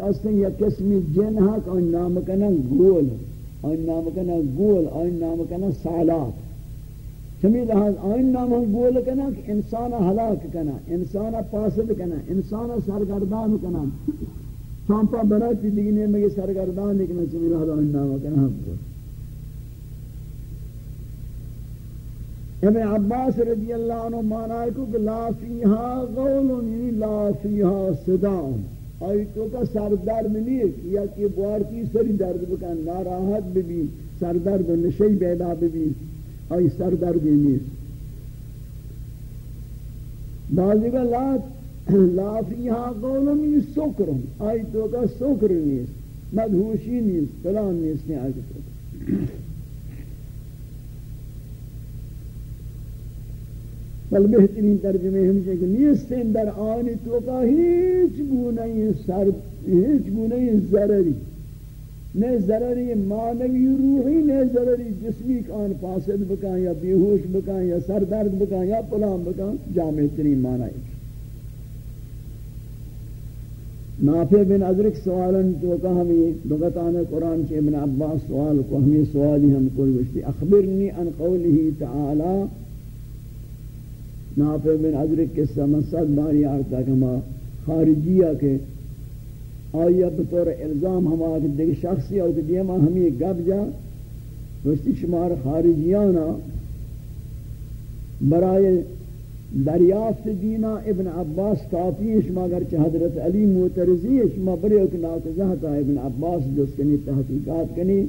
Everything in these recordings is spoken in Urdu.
اصلا یا قسمی جن حق، آن نام کنا گول. آن نام کنا گول، آن نام کنا سالات چمی لحاظ، آن نام ہم گول کنا کہ انسان حلاک کنا انسان پاسد کنا انسان سرگردان کنا چانپا برا چی دیگنے میں یہ سرگردان کنا چمی لحاظ آن نام کنا ہم گول. ابن عباس رضی اللہ عنہ مانا ہے کہ لا فیہا غول یعنی لا فیہا صداؤں آئی تو کا سر درد نہیں یا کہ بوار کی سری درد بکن، ناراحت بھی سر درد نشی بیدا بھی آئی سر درد نہیں بعضی کا لا لا فیہا قولم یہ سکرم آئی تو کا سکر نہیں مدہوشی نہیں فلان نہیں آئی تو۔ بل بہترین ترجمے ہمشہ کہ نیستن در آنی تو کا ہیچ گونہی سر ہیچ گونہی ضرری نہ ضرری مانوی روحی، نہ ضرری جسمی کان فاسد بکان یا بیہوش بکان یا سر درد بکان یا پلان بکان جامع ترین معنی نافع بن ادرک سوالن تو کہ ہمیں لغتان قرآن کے ابن عباس سوال کو ہمیں سوالی ہم کوئی وشتی اخبرنی ان قوله تعالی نافع بن عدرک کے سمسد باری آرتا کہ ہما خارجیہ کے آیا بطور الزام ہما کہ دیکھ شخصی اور کہ دیما ہمیں گب جا وستی شمار خارجیانا برائے دریافت دینا ابن عباس کافی ہے شما اگر چہ حضرت علی موترزی ہے شما بڑے اک ناکزہتا ابن عباس جس کنی تحقیقات کنی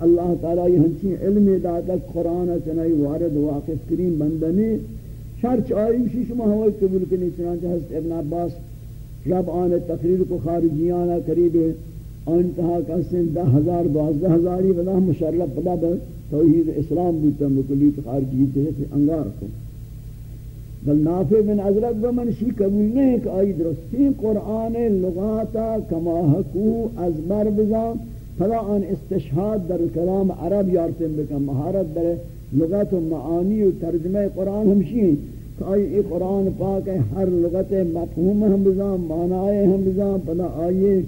اللہ تعالی یہ ہنچی علم داتا قرآن چنائی وارد واقف کریم بندنی شرچ آئی شی شما ہوائی قبول کنی چنانچہ حضرت ابن عباس رب آن تقریر کو خارجیانا قریب انتہا کسن دہ ہزار دوازدہ ہزاری بدا مشرف بدا با توحید اسلام بوتا مکلیت خارجی تحت انگار کو. بل نافع بن عزرق بمن شی قبول نہیں کہ آئی درستی قرآن لغاتا کما حکو ازبر بزا فلا ان استشهاد در کلام عرب یارتن بکن مہارت در لغت و معانی و ترجمہ قرآن ہمشی ہیں۔ کہ آئی قرآن پاک ہے، ہر لغت مفہوم ہم بزام معنی ہم بزام پدا آئیے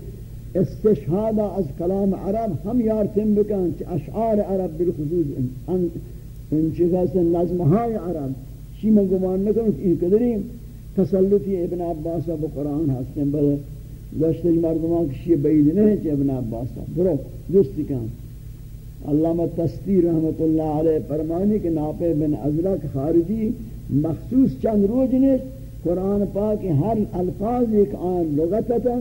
استشہاد از کلام عرب، ہم یارتن بکن چھ اشعار عرب بالخصوص ان چیزا سے نظمہائی عرب۔ شی میں گمان نکن کہ ان قدری تسلطی ابن عباس اب قرآن ہستن بل گوشتج مردمان کشی بعید نہیں چھ ابن عباس برو، دوستی کام علامہ تستی رحمت اللہ علیہ فرمانی کہ نافع بن ازرق خارجی مخصوص چند روز نے قرآن پاک ہر الفاظ ایک آن لغتتا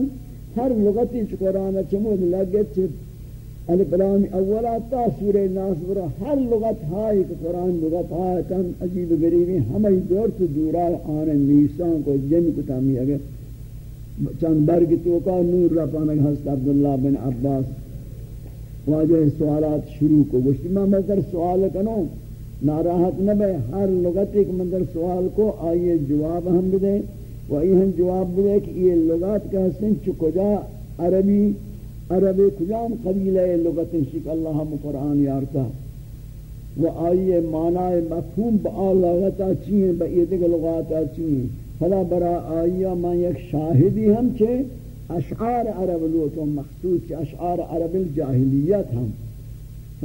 ہر لغتی چھ قرآن چمود لگت چھ الپلام اولا تا سورہ ناس برا ہر لغت ہائی کہ قرآن لغت ہائی کم عجیب غریبی ہمیں دور سے دورا آن نیسان کو جن کو تامی اگر چند برگ توکا نور رفانک حضرت عبداللہ بن عباس واجہ سوالات شروع کو گوشتی میں مگر سوال کنوں ناراحت نہ بے، ہر لغت ایک مندر سوال کو آئیے جواب ہم بدے و ہم جواب بدے کہ یہ لغات کا حسن چکجا عربی عربی کجام قبیلہ لغت شک اللہ ہم قرآن یارتا و آئیے معنی مفہوم با لغتا چیئے با یہ دیکھ لغاتا چیئے فلا برا آئیہ، میں یک شاہدی ہم چھے۔ اشعار عرب لوتوں مخصوص اشعار عرب الجاہلیت ہم۔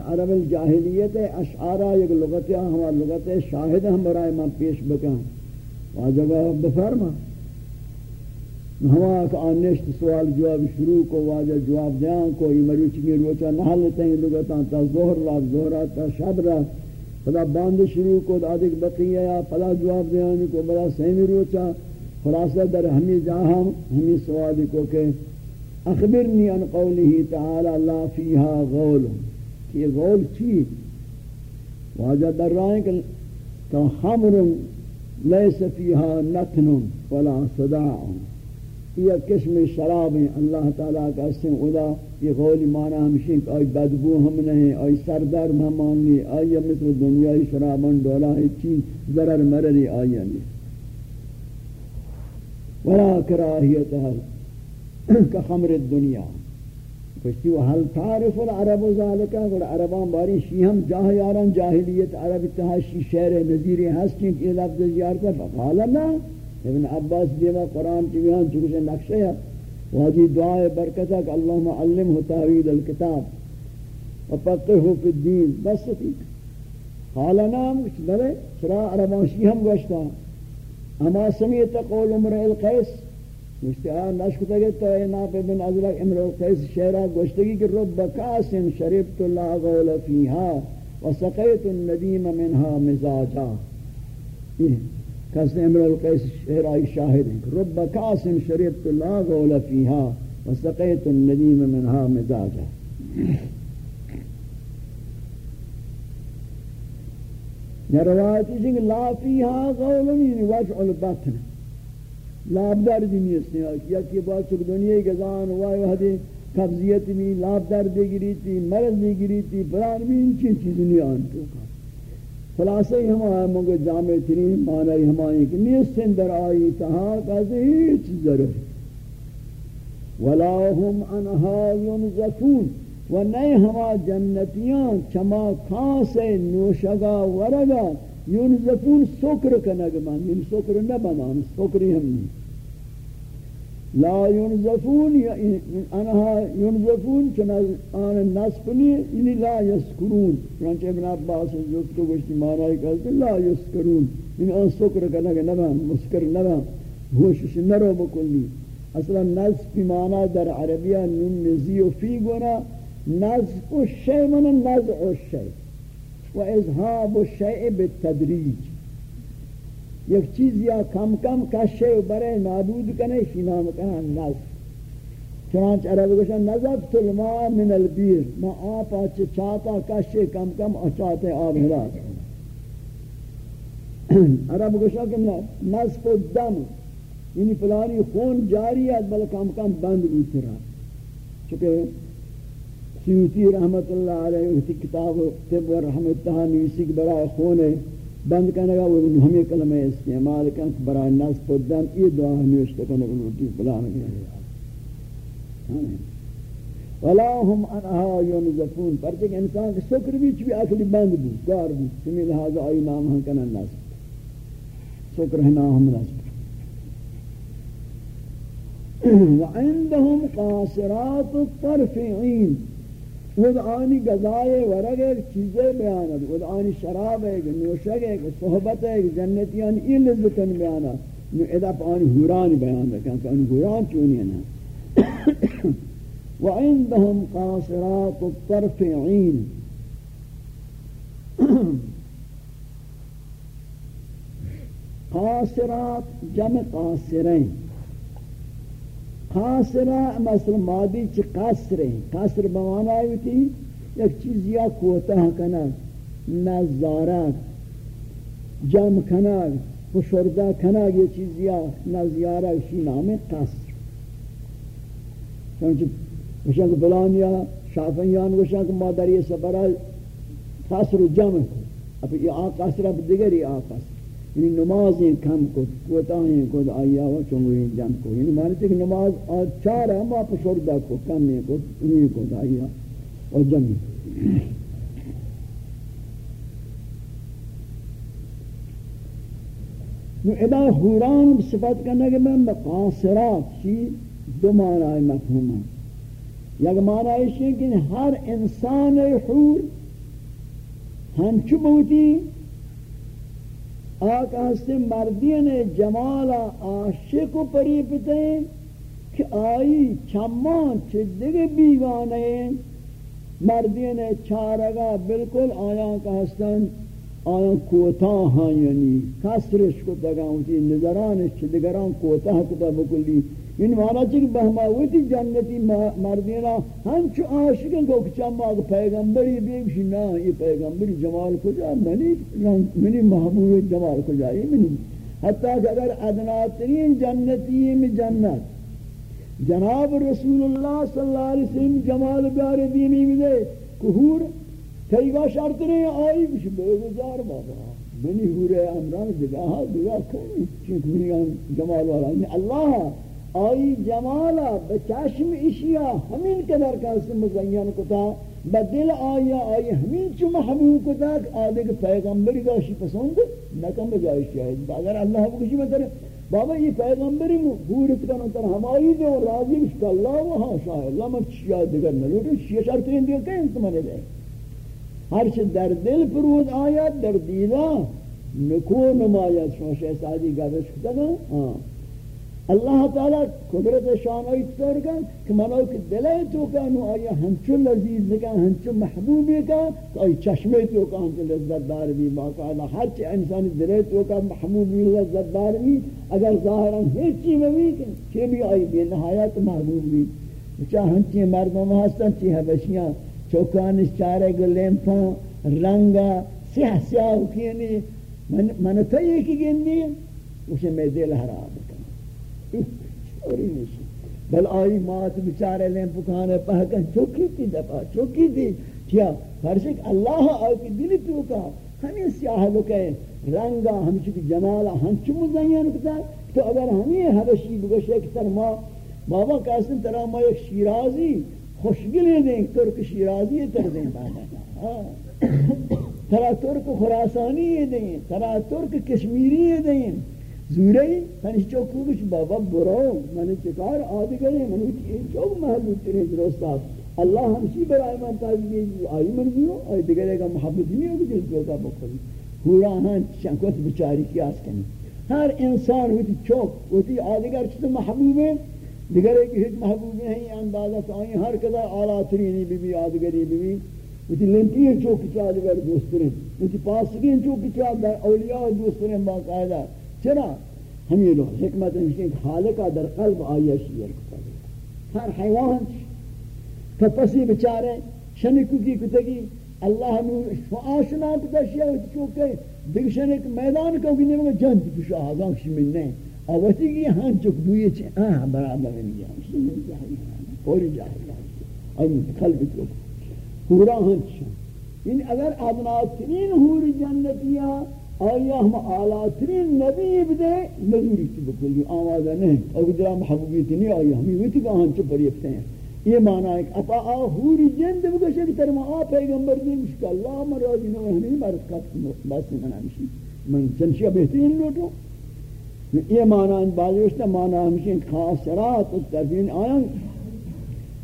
عرب الجاہلیت اشعارہ یک لغت ہے، ہمارا لغت شاہد ہم برائے میں پیش بکن۔ واجبہ بفرما۔ ہوا کہ آنشت سوال جواب شروع کو واجہ جواب دیاں کو، یہ مروچ کی روچا نہ لیتے ہیں لغتاں تا ظہر رات ظہر تا شب رات پدا باند شروع کو دادک بقیہ یا پدا جواب دیاں کو بڑا سہمی روچا خلاصہ در ہمیں جہاں ہمیں سوال کو کہ اخبرنی ان قوله تعالی لا فیہا غول، کہ یہ غول چی؟ واجہ در رائیں کہ تو خمر لیس فیہا نتن ولا صداع. یہ قسم شراب ہیں، اللہ تعالیٰ کا اسم خدا یہ غول معنی ہمشین کہ آئی بدبو ہم نہیں آئی سردر مہمانی آئی مثل دنیای شرابان دولا ہے چیز ضرر مرری آئی نہیں ولا كراهيتها كخمر الدنيا کشتی و حل تعرف العرب ذالکا اور عربان باری شیہم جاہ یاران جاہلیت، عرب اتحاشی شہر نظیر ہستیں کہ لفظ زیارتا فقالا نا، ابن عباس دیما قرآن چویان چکش نقشہ ہے، واجی دعائے برکتہ کہ اللہم علمہ تعوید الکتاب وفقہو فی الدین، بس ٹھیک۔ حالا نام بلے، چرا عربانشی ہم گوشتا۔ اما سمیت قول عمر القیس گوشتی آن نشکتا گئے تو اے ناپ بن ازرق عمر القیس شہرہ گوشتگی کہ رب کاسن شربت اللہ غول فیہا وسقیت الندیم منها مزاجا. کس امر القیس شہرائی شاہد ہیں رب کاس شربت لا غول فیہا وسقیت الندیم منها مزاجا. یا روایتی جنگ لا فیہا غول یعنی وجع البطن لاب درد نیست یا کہ بات چک دنیا گزان وائی وحدی قبضیت بھی لاب درد گری تھی مرض گری تھی بران بھی ان چیز چیز آن تو کا خلاصہ ہی ہمارا مگو جامع ترین معنی ہماری کہ نیستن در آئی تہا کہتے ہیچ ضرور ولا هم انہا ینزفون و نئے ہما جنتیاں چما خاص نوشگا ورگا ینزفون سکر کنگ من من سکر نبنان سکری ہم نہیں لا ينزفون انها ينزفون چنا آن نصفنی یعنی لا يسکرون چنانچہ ابن عباس جس کو گوشتی معنی کہتے لا يسکرون یعنی آن سکر کنگا نبا مسکر نبا ہوشش نرو بکلی اصلا نصف معنی در عربیہ نون نزی و فی گونا نصف الشیء من نزع الشیء و اذهاب الشیء بالتدریج. یک چیز یا کم کم کشے برے نابود کنے شی نام کنا نظف چنانچہ عرب گوشن نظفت الماء من البیر. ما آپا چاہتا کشے کم کم اچاتے آب حراس عرب گوشن کہ نظف الدم یعنی پلانی خون جاری ہے بل کم کم بند بیت رہا چونکہ سیوتی رحمت اللہ علیہ، اسی کتاب طب و رحمت تہا نیسی برای خون ہے بند کرنے گا وہ ہمیں کلمہ استعمال کرنے کن برای نصف الدم یہ دعا ہمیشت کرنے گا روٹی بلا نہیں ولا هم انها ينزفون پر کہ انسان کے شکر بھی چوی اصلی بند بھی گار بھی تمہیں لہذا آئی نام ہم کنا نصف شکر ہے نام ہم نصف وعندهم قاصرات الطرف عين خود آنی گزائے ورگ ایک چیزیں بیانا خود آنی شراب ایک نوشگ ایک صحبت ایک جنتیان ای لذتن بیانا نو ادھا پا آنی حوران بیان رکھا کہ آنی حوران چونی نا. وعندهم قاصرات الطرف عین. قاصرات جمع قاصرین. قصر مثل مادی چی قصره قصر بمانه ایتی یک چیز یا کوتاه کنا نظارت جم کنا فشرده کنا یه چیز یا نظارت شی نام قصر. چونچہ گوشن که بلان یا شافعیان گوشن که ما قصر جم جمع کن اپا آ قصر اپا دیگر آ قصر. یعنی نمازیں کم کو کوتاہیں کو آیا و چنگویں جم کو یعنی مانتے کہ نماز چار ہم آپ شردہ کو کم نہیں کو انہیں کو آیا و جم نو ادا حوران صفت کرنا کہ میں مقاصرات چی؟ دو معنی مفہوم ہے یک معنی ہے کہ ہر انسان حور ہم چو بہتی آقا ہستے مردین جمالا عاشق و پریپتے کہ آئی چمان چدگ ہیں مردین چارگا بالکل آیا کا ہستن آیا کوتا ہاں یعنی کسرش کو تگا ہوتی نظرانش چدگران کوتاہ کتا بکلی۔ این مانا چک بہماویتی جنتی مردینا، ہنچو عاشقن کو کچھا پیغمبری بیگشی نا، یہ پیغمبری جمال کجا؟ منی منی محبوب جمال کجا؟ یہ منی. حتیٰ کہ اگر ادناترین جنتی میں جنت. جناب رسول اللہ صلی اللہ علیہ وسلم جمال بیار دینی میں کہور، کئی گا شرط رہے آئی بش بے گزار بابا. منی ہورے امران، جگاہ دگاہ کنی چنکونی جمال والا اللہ آئی جمالا بچاشم اشیا ہمین قدر کا مزین کتا بدل آیا آئی ہمین چو محبوب کتا آدھے کہ پیغمبری گاشی پسند نکم بجائش شاید اگر اللہ بکشی مطلب بابا یہ پیغمبری بورت کنو تر ہماری دے اور راضی بشک اللہ و حاشا اللہ من چیا دیگر نلوٹو چیا شرطی اندیو کہ انت دے۔ ہر چھ در دل پرود آیت در دیدہ نکو نمایت شما شہسادی گردش کتا نا؟ ہاں۔ اللہ تعالی قدرت شان آئی طور کا کہ منو کہ دلے تو کا نو آیا ہنچو لذیذ کا ہنچو محبوبی کا تو آئی چشمے تو کا ہنچو لذت دار بھی باقاعدہ ہر چی انسانی دلے تو کا محبوبی لذت دار بھی اگر ظاہرا ہیچ چی میں بھی کہ بھی آئی بے نہایت محبوب بھی چاہ ہنچی مردوں ہستن چی حبشیاں چوکانش چارے گو لیمپاں، رنگا، سیاہ سیاہ کینی. من تو یہ کی گندی، اسے میں دل حرام چوری نیشی بل آئی مات بچارے لیں پکانے پہکن چوکی تھی دفعہ، چوکی تھی۔ کیا؟ فرشک اللہ آئی کی دلی تو کا ہمیں سیاہ بکے رنگا ہمچو کی جمالا ہنچو مزین کتا تو اگر ہمیں حبشی بگوشے کہ تر ما، بابا کہستن ترہ ما ایک شیرازی خوشگلی دیں، ترک شیرازی تر دیں۔ ہاں۔ بابا ترہ ترک خراسانی دیں ترہ ترک کشمیری دیں۔ زوری تنش چوکو بش بابا برو من چکار آدگری من چوک محل تیرے درستا اللہ ہمشی برای من تاجی آئی من بیو آئی دیگر کا محبت نہیں ہوگی جس چوکا بکھلی پورا ہاں چنکوت بچاری کی آس کنی ہر انسان ہوتی چوک ہوتی آدگر چھتا محبوب ہے دیگر ایک ہیچ محبوب نہیں اندازت آئی ہر کذا آلہ ترینی بی بی آدگری بی بی ہوتی لنٹی چوک چاہ دیگر دوسترین ہوتی پاسگین چوک چاہ در اولیاء دوسترین باقاعدہ چرا ہمیں لوگ حکمت ہے کہ خالقہ در قلب آیا شیر کتا گیا ہر حیوان تپسی بچارے شنکو کی کتگی، اللہ ہمیں آشنا کتا شیئر چوکے دیکھ شنک میدان کو بھی نہیں جنت کشا آزان کشی من نہیں آواتی کی ہاں چک دوئے چھے آہ برابر نہیں جاہم کشی جاہی پوری جاہی اور قلب چوک۔ پورا ہاں چھے یعنی اگر ادناترین حور جنتیاں آیا ہم آلاترین نبی بدے نظوری تی بکلی آوازہ نہیں اور درہ محبوبیت نہیں آیا ہمیں ویتی کہ ہم چپ ریفتے ہیں. یہ معنی ہے کہ اپا آہوری جند بکشے کہ ترمہ آ پیغمبر دی مشکل اللہ مرادی نو ہمیں مرد کت بس منا مشی من چنشیہ بہترین لوٹو یہ معنی ہے بازوشتا معنی ہمشی خاصرات و ترفین آیا؟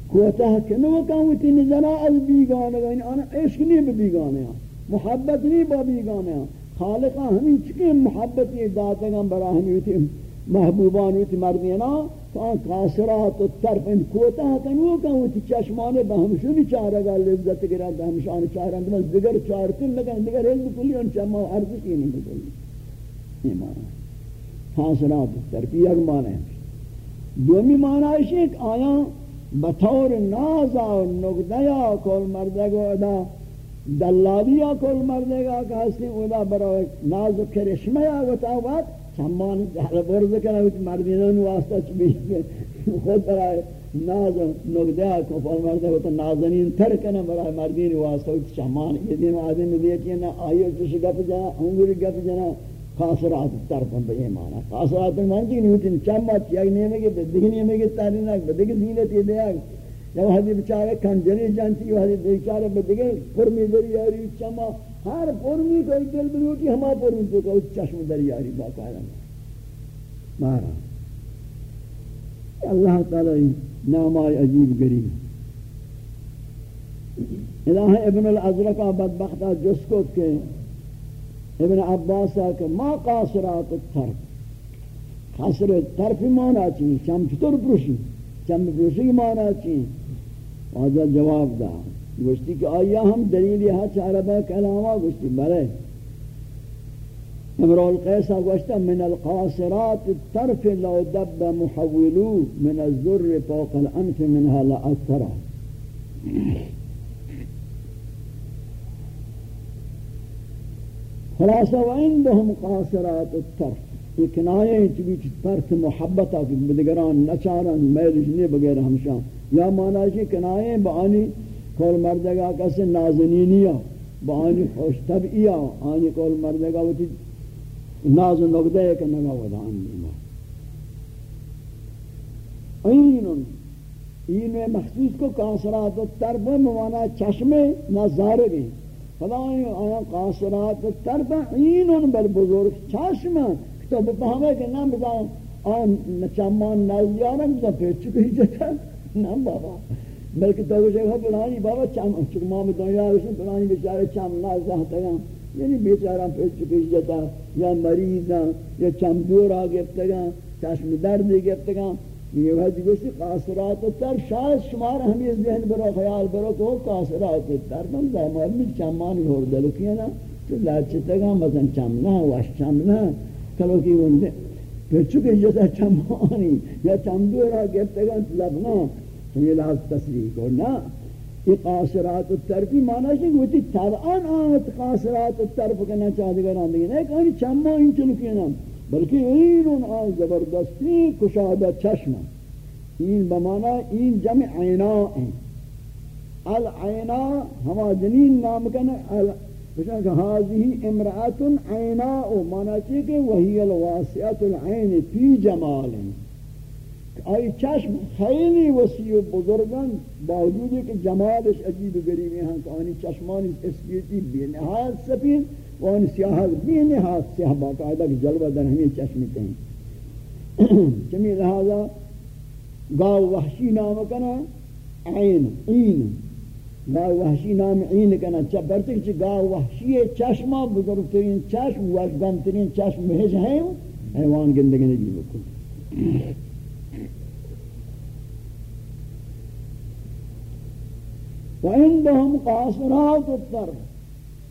کوتاہ کنو کامتی نظرہ از بیگانے گا آنا عشق نہیں بیگانے ہیں محبت نہیں با بیگانے ہیں خالقہ ہمیں چکے محبت یہ داتا گا برا ہمیں ہوتی محبوبان ہوتی مردینا تو قاصرات و طرف ان کوتا کنو کا ہوتی چشمانے بہمشونی چارہ گا، لذت گرا بہمشان چارہ اندر دیگر چارتن لگن دیگر علم کلی ان چمہ عرض کی نہیں بکلی۔ یہ معنی قاصرات و طرف، یہ معنی ہے۔ دومی معنی ہے کہ آیا بطور نازا و نگدیا کول مردگو ادا دلالیا کل مردے گا کہ ہستی اولا برای ناز و کرشمہ یا گتا وقت چمان جہل برز کرنا ہوتی مردینان واسطہ چبیش خود برای ناز و نگدیا کل مردے گا نازنین تر کرنا برای مردین واسطہ ہوتی چمان یہ دین آدم دیتی ہے نا آئیو چوش گپ جنا انگوری گپ جنا، خاصرات طرفن بے معنی خاصرات من کی نہیں ہوتی چمت یا نیمے کے دگنی میں کے تارینک بدگی دیلت یہ دیا یا حدی بیچارے کنجری جانتی یا حدی بیچارے بدگے فرمی دریاری چما، ہر فرمی کو ایک دل بلوٹی ہما فرمی تو کہ چشم دریاری باقاعدہ مارا اللہ تعالی نامای عجیب گریم۔ الہ ابن الازرق بدبختہ جس کو کہ ابن عباس کہ ما قاصرات الطرف۔ قاصر طرف مانا چیئے چم چطور پروشی چم پروشی مانا چیئے واجہ جواب دا. گوشتی کہ آیا ہم دلیل یہاں چاربہ کلاما گوشتی؟ بلے امرو القیسہ گوشتا من القاصرات الطرف لو دب محولو من الزر فوق الانف منها لأثرہ خلاصہ وعندهم قاصرات الطرف. یہ کنایہ ہیں چبی طرف محبتہ بدگران نچاران میل جنے بغیر ہمشان یا معنی ہے کنائے بانی کول مردگا کسی نازنینیا بانی خوش طبعیا آنی کول مردگا وتی ناز نقدہ ایک نگا ودان دیما اینن این مخصوص کو قاصرات الترب موانا چشم نظار گئی خدا آیا قاصرات الترب اینن بر بزرگ چشم تو بفهمه که نام بزن آن چمان نزدیارم بزن پیچ چکه جتا نام بابا، بلکہ تو جگہ بلانی بابا چم چکما میں دنیا اس بلانی بیچارے چم نہ نازہ تگا یعنی بیچارہ پیچ چکه جتا یا مریض یا چم دور آگے تگا چشم درد گرفتگا یہ وقت گوشتی قاصرات تر شاید شمار ہمیں ذہن برو خیال برو کہ وہ قاصرات تر۔ من دائمار میں چمانی ہور دلو کیا نا، تو لچتگا مثلا چمنا وش چمنا کلو کی وندے پھر چکے جیسا چمانی، یا چمدورا گرفتگا لبنا تو یہ لحظ تصریح کو نا یہ قاصرات الطرفی معنی ہے کہ وہ طبعاً آت قاصرات الطرف کنا چاہتے گا راندگی نہیں کہ چمہ ان چلو بلکہ این اون آن زبردستی کشادہ چشم. این بمانا این جمع عینا ہیں العینا ہما جنین نام کنا بشان کہ حاضی امرأت عیناء مانا چاہیے کہ وہی الواسعت العین فی جمال. آئی چشم خیلی وسیع و بزرگن باوجود کہ جمالش عجیب و غریبی ہیں کہ آنی چشمانی اسکیتی بے نہایت سفید و ان سیاہ بھی نہاد سیاہ باقاعدہ کہ جلوہ در ہمیں چشم کہیں چمی لہذا گاو وحشی نام کنا عین عین گا وحشی نام عین کنا چا برتک چ گا وحشی چشمہ بزرگترین چشم وجدانترین چشم مہج ہیں حیوان گندگی نگی و وعندهم قاصرات الطرف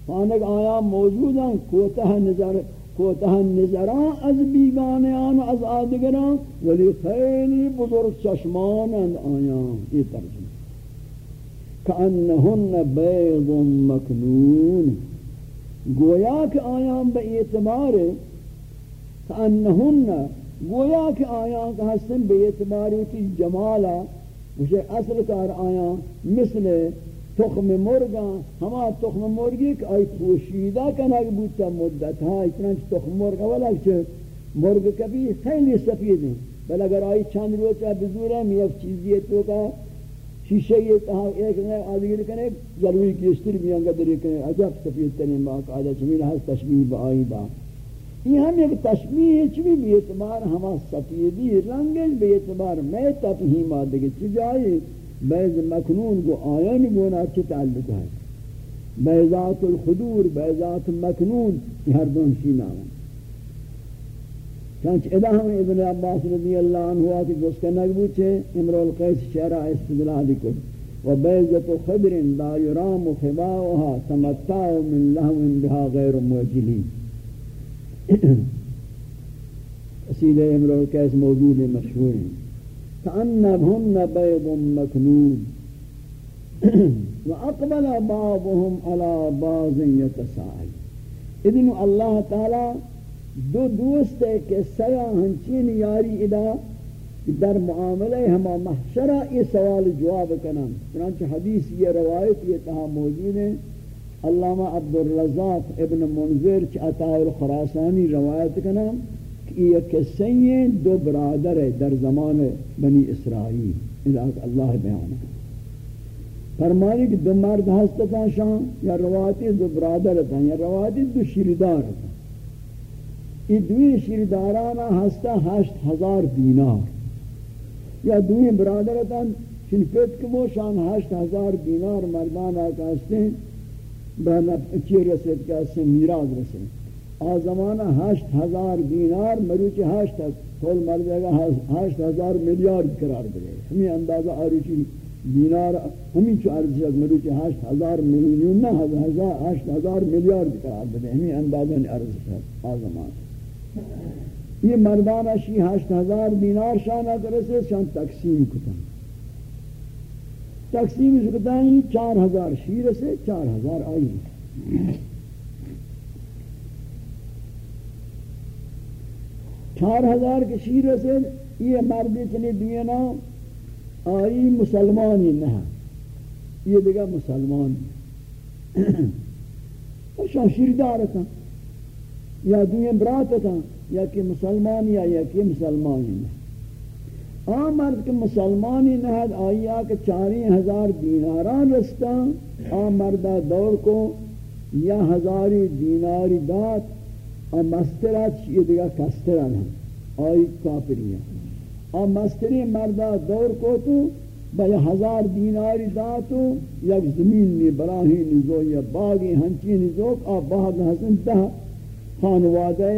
فانک آیا موجودن؟ کوتاه نظر کوتاه نظران از بیگانیان و از آدگران. ولی خیلی بزرگ چشمان آیا. یہ ترجمه. کانہن بیض مکنون. گویا کہ آیا با اعتبار کانہن، گویا کہ آیا کہ ہستن بے اعتبار کی جمالا اسے اصل کار آیا مثل تخم مرگا ہما تخم مرگی کہ آئی پوشیدہ کنک بودتا مدت ہاں اتنا تخم مرگا والا کہ مرگ کبھی خیلی سفید ہیں. بل اگر آئی چند روچہ بزور ہے میں ایک چیزی ہے تو کا شیشہ یہ کہا ایک نے آدھگر کنے جلوی کیستر بھی انگا دری کنے عجب سفید تنین باق آدھا چمیل ہست تشبیح با آئی با۔ یہ ہم ایک تشبیح چمی بھی اعتبار ہما سفیدی رنگل بھی اعتبار میں تفہیم آدھگی چجائی بیض مکنون کو آیان گونا چی تعلق ہے۔ بیضات الخدور، بیضات مکنون، یہ ہر دون شی نام چانچ ادھا ہم ابن عباس رضی اللہ عنہ ہوا کہ جس کا نقبو چھے امرو القیس شہرہ استدلہ دکو و بیضت خبر لا يرام خباؤها تمتاو من لہو بها غیر موجلی اسیل امرو القیس موجود مشہور ہیں كأنهن بيض مكنون وأقبل بعضهم على بعض يتساءل اذن اللہ تعالی دو دوست ہے کہ سیا ہنچین یاری ادا در معاملہ ہما محشرہ یہ سوال جواب کنن۔ چنانچہ حدیث یہ روایت یہ تہا موجود ہے۔ علامہ عبدالرزاق ابن منذر چ عطا الخراسانی روایت کنن یہ قصے دو برادر ہے در زمان بنی اسرائیل۔ اللہ بیان فرمانی کہ دو مرد ہستتا شان یا رواتی دو برادر تھا یا رواتی دو شیردار تھا این دوی شیرداران هستا هشت هزار دینار. یا دوی برادرتان چین فت که موشان هشت هزار دینار مردان آکستین به چی رسید که هستن میراز رسید. آزمان هشت هزار دینار مروچی هشت هست کل مردگا هشت هزار میلیارد قرار بده همی اندازه آروچی دینار همین چو ارزش از مروچی هشت هزار میلیون نه هشت هزار میلیارد قرار بده همی اندازه ارزش هست آزمان یہ مردان اشی هشت هزار دینار شانت رسید شان تقسیم کتن۔ اس کتن ہی چار هزار شیر سے چار هزار آیی چار هزار کے شیر سے یہ مرد چنی دینا آئی مسلمانی نہا یہ دیگا مسلمان۔ شان شیر دارتا یا دوئیں برات تھا یا کہ مسلمان یا یا کہ مسلمانی نہ آ مرد کے مسلمانی نہ آئی کہ چاری ہزار دیناران رستا آ مردہ دور کو یا ہزاری دیناری دات اور مسترات یہ دیگا کستران ہیں آئی کافری ہیں اور مستری مردہ دور کو تو بھئی ہزار دیناری داتو یک زمین میں براہی نزو یا باغی ہنچی نزو آ باغ حسن تہ خانوادہ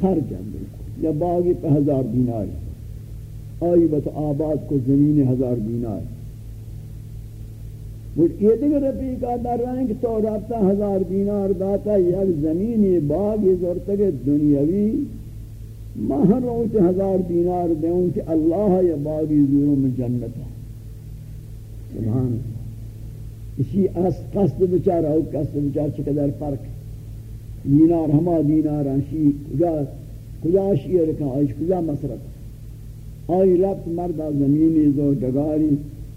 خرجن بالکل. یا باغی پہ ہزار دیناری آئی بت آباد کو زمین ہزار دینار. یہ دیگر رفیقہ در رہے ہیں کہ تو رابطہ ہزار دینار داتا یک زمینی باغ زورتگ دنیاوی. ماہ روچ ہزار دینار دیوں کہ اللہ یا باغی زوروں میں جنت ہے. سبحان اسی اس قصد بچارہ، او قصد بچارہ چقدر فرق دینار ہما دینار شی کجا کجا شیئر کن آئیش، کجا مصرف آئی رفت مردہ زمینی زور ڈگاری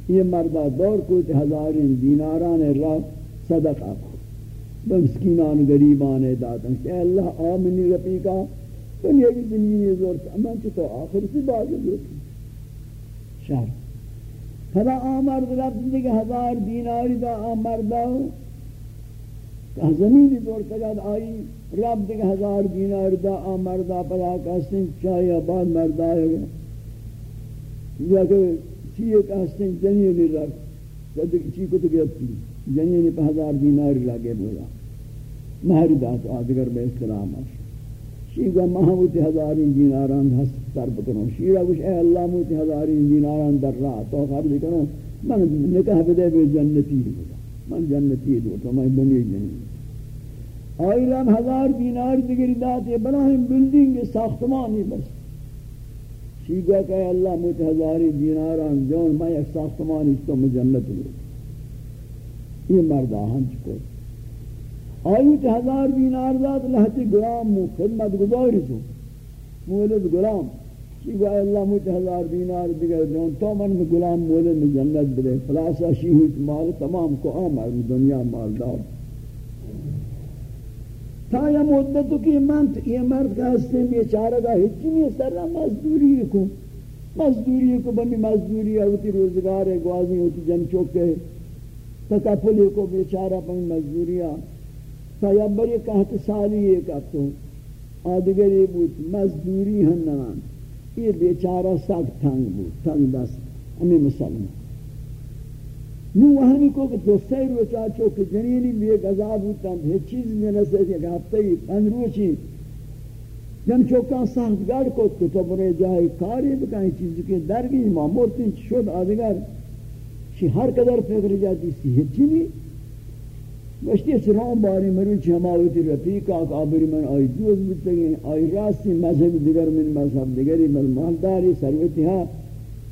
یہ مردہ دور کو ہزارین دیناران رفت صدقہ بمسکینان غریبان داتن کہ اللہ آمنی رفیقہ دنیا کی زمینی زور امان چطور آخر سی باقی دیتی شہر خدا آمرد رفت دیگه ہزار دیناری دا آمرد دا۔ زمینی دور تگاد آئی، رب دیگه ہزار دینار دا آمرد دا پدا کستن چاہی آباد مرد آئے گا یا کہ چیئے کستن جنینی رکھ چی کو تو گیتی جنینی پہ ہزار دیناری لگے بولا۔ مہری دا تو آدگر بے اسلام آشا شیگا محمود ہزارین دیناران ہست طرف کروں شیرہ کچھ اے اللہ موتی ہزارین دیناران در راہ تو خرج کروں من نکاح بدے بے جنتی دو من جنتی دو تو میں بنی جنی. آئیلان ہزار دینار دیگر داتے بناہم بلڈنگ ساختمانی بس. شیگا کہ اے اللہ موتی ہزارین دیناران جون میں ایک ساختمانی تو مجنت دو یہ مردہ ہم چکو. آیت ہزار دینار داد لہتی غلام مو خدمت گزاری تو مولد غلام شی گو اللہ مجھ ہزار دینار دیگر دون تو من غلام مولد جنت بلے فلاسا شیہت مال تمام کو آمار دنیا مال دار. تا یا مدتو کی من یہ مرد کا ہستے بیچارہ کا ہچی نہیں سر رہا مزدوری کو. مزدوری کو بمی مزدوری ہوتی روزگار ہے، گوازی ہوتی جن چوکے تکفلی کو بیچارہ بمی مزدوری ہے سیبر یہ کہت سالی یہ کہتو آدگری بود، مزدوری ہننان. یہ بیچارہ ساک تنگ بود تنگ دست ہمیں مسلمان۔ نو وہمی کو کہ دوستے روچا چوک جنینی بھی گذاب ہوتا ہے، چیز میں نسے تھے کہ ہفتے ہی پن روچی۔ جن چوکا ساخت گاڑ کو تو تو برے جائے کاری بکائیں چیز کے درگی مامورتی شد آدگر شی ہر قدر فکر جاتی سی ہچی نہیں؟ گشتی سلام باری مرو جماعت رفیق کا آبری من آی دوز بتگین یعنی آی راستی مذهب دیگر من مذهب دیگری من مالداری سروتی ها.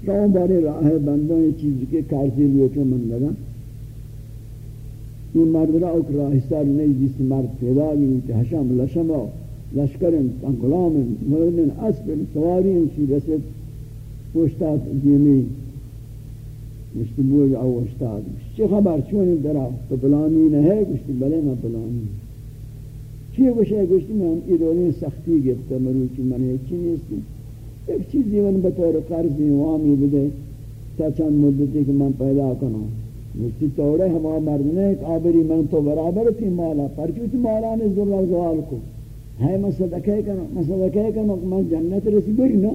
شما باری راه بندان چیزی که کارسی لوچه من لگا این مرد را اک راه سر جس مرد پیدا بینید که هشم لشم را لشکرم انقلامم مردن اسبم سواریم چی رسد پشتات دیمی. گوشتی بوج اوشتاد چه خبر؟ چون درا تو بلانی نه گوشتی بله من بلانی چیه باشه؟ گوشتی من ایرانی سختی گرفت. مرو که من چی نیست یک چیزی من به طور وامی بده تا چند مدتی که من پیدا کنم. گوشتی توڑے ہم مرد نے آبری من تو برابر تھی مالا. پر پرچوت مالا نے ضرور زوال کو ہے من کہے کنا من کہے کنا من جنت رسی بری نو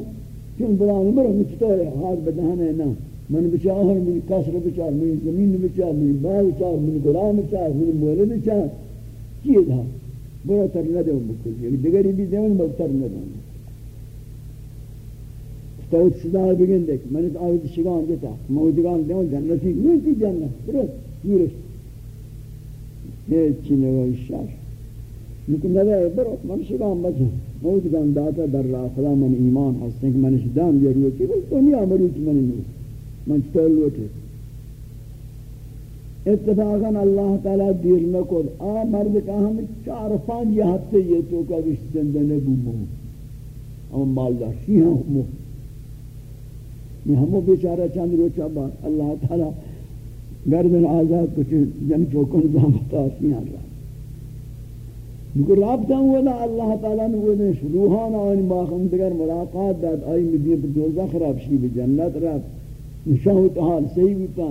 چون بلانی مرو مجھ تو حال بدہنے نا من بچار من کسر بچار من زمین بچار من بال بچار من غلام بچار من مولد بچار چیئے تھا برا تر ندوں بکل یعنی دیگری بھی دیون بل تر ندوں استوت صدا بگن دیکھ من ایک آوید شگان دیتا موجگان دیون جنتی نیتی جنت برو یورش یہ چینے وہ اشار لیکن ندے برو من شگان بچا موجگان داتا در راہ خدا من ایمان ہستیں کہ من شدام جریو کی بل دنیا مروچ من نیست من چطور لوٹے اتفاقا اللہ تعالیٰ دیر نکل آ مرد کا ہم چار پانچ یہ ہفتے یہ تو کا وشت زندہ نبو ہم مالدار شی ہم. مو یہ ہمو بیچارہ چند روچہ بات. اللہ تعالیٰ گردن آزاد کچھ جن چوکن زامتا سیاں رہا نکو رابطہ ہوا دا اللہ تعالیٰ نے وہ دن روحانا آنی باخم دگر ملاقات داد. آئی مدین پر دوزخ راب شی بجنت راب نشاہت حال صحیح بیتا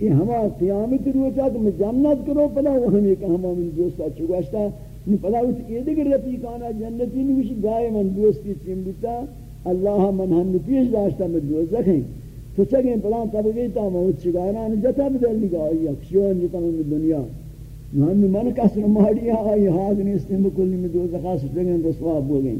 یہ ہما قیامت روچا کہ میں جنت کرو پلا وہ ہمیں کہ ہما من دوستا چگوشتا نی پدا اوچ یہ دیگر رفیقانا جنتی نوشی گائے من دوستی چیم بیتا۔ اللہ من ہم پیش داشتا میں دوزخیں تو چگیں پلان طبقی تا موت چگاران جتا بدل لگا آئی اکشیون جتا من دنیا۔ ہم من کسر ماڑی آئی، حاضر نیستیں بکلی میں دوزخا سٹگیں رسوا بوگیں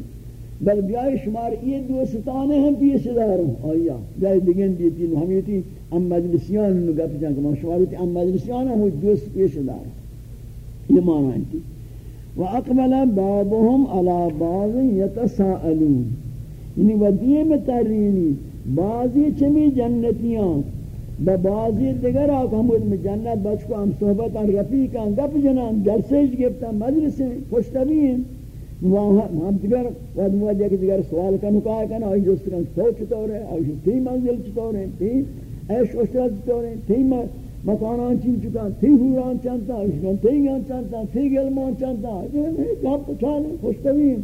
بل بیائی شمار یہ دوستانے ہم پیش داروں آئی جائے بگن دیتی ہم یہ ام مجلسیان نگا پچھان کما شمار یہ تھی ام مجلسیان ہم دوست پیش داروں یہ معنی انتی وَأَقْبَلَ بَعْضُهُمْ عَلَى بَعْضٍ يَتَسَاءَلُونَ یعنی ودیئے میں ترینی بعضی چمی جنتیاں با بعضی دیگر آقا ہمود میں جنت بچ کو ہم صحبتاں رفیقاں گپ جنان جرسیش گفتا مجلسیں خوشتبین ہم دیگر وقت مواجہ کہ دیگر سوال کا نکاہ کنا آئی جس طرح سو چطور ہے آئی تی منزل چطور ہے تی ایش وشتر چطور ہے تی مکانان چین چکا تھی ہوران چانتا اشکان تھی گان چانتا تھی گلمان چانتا گپ چانے خوشتوین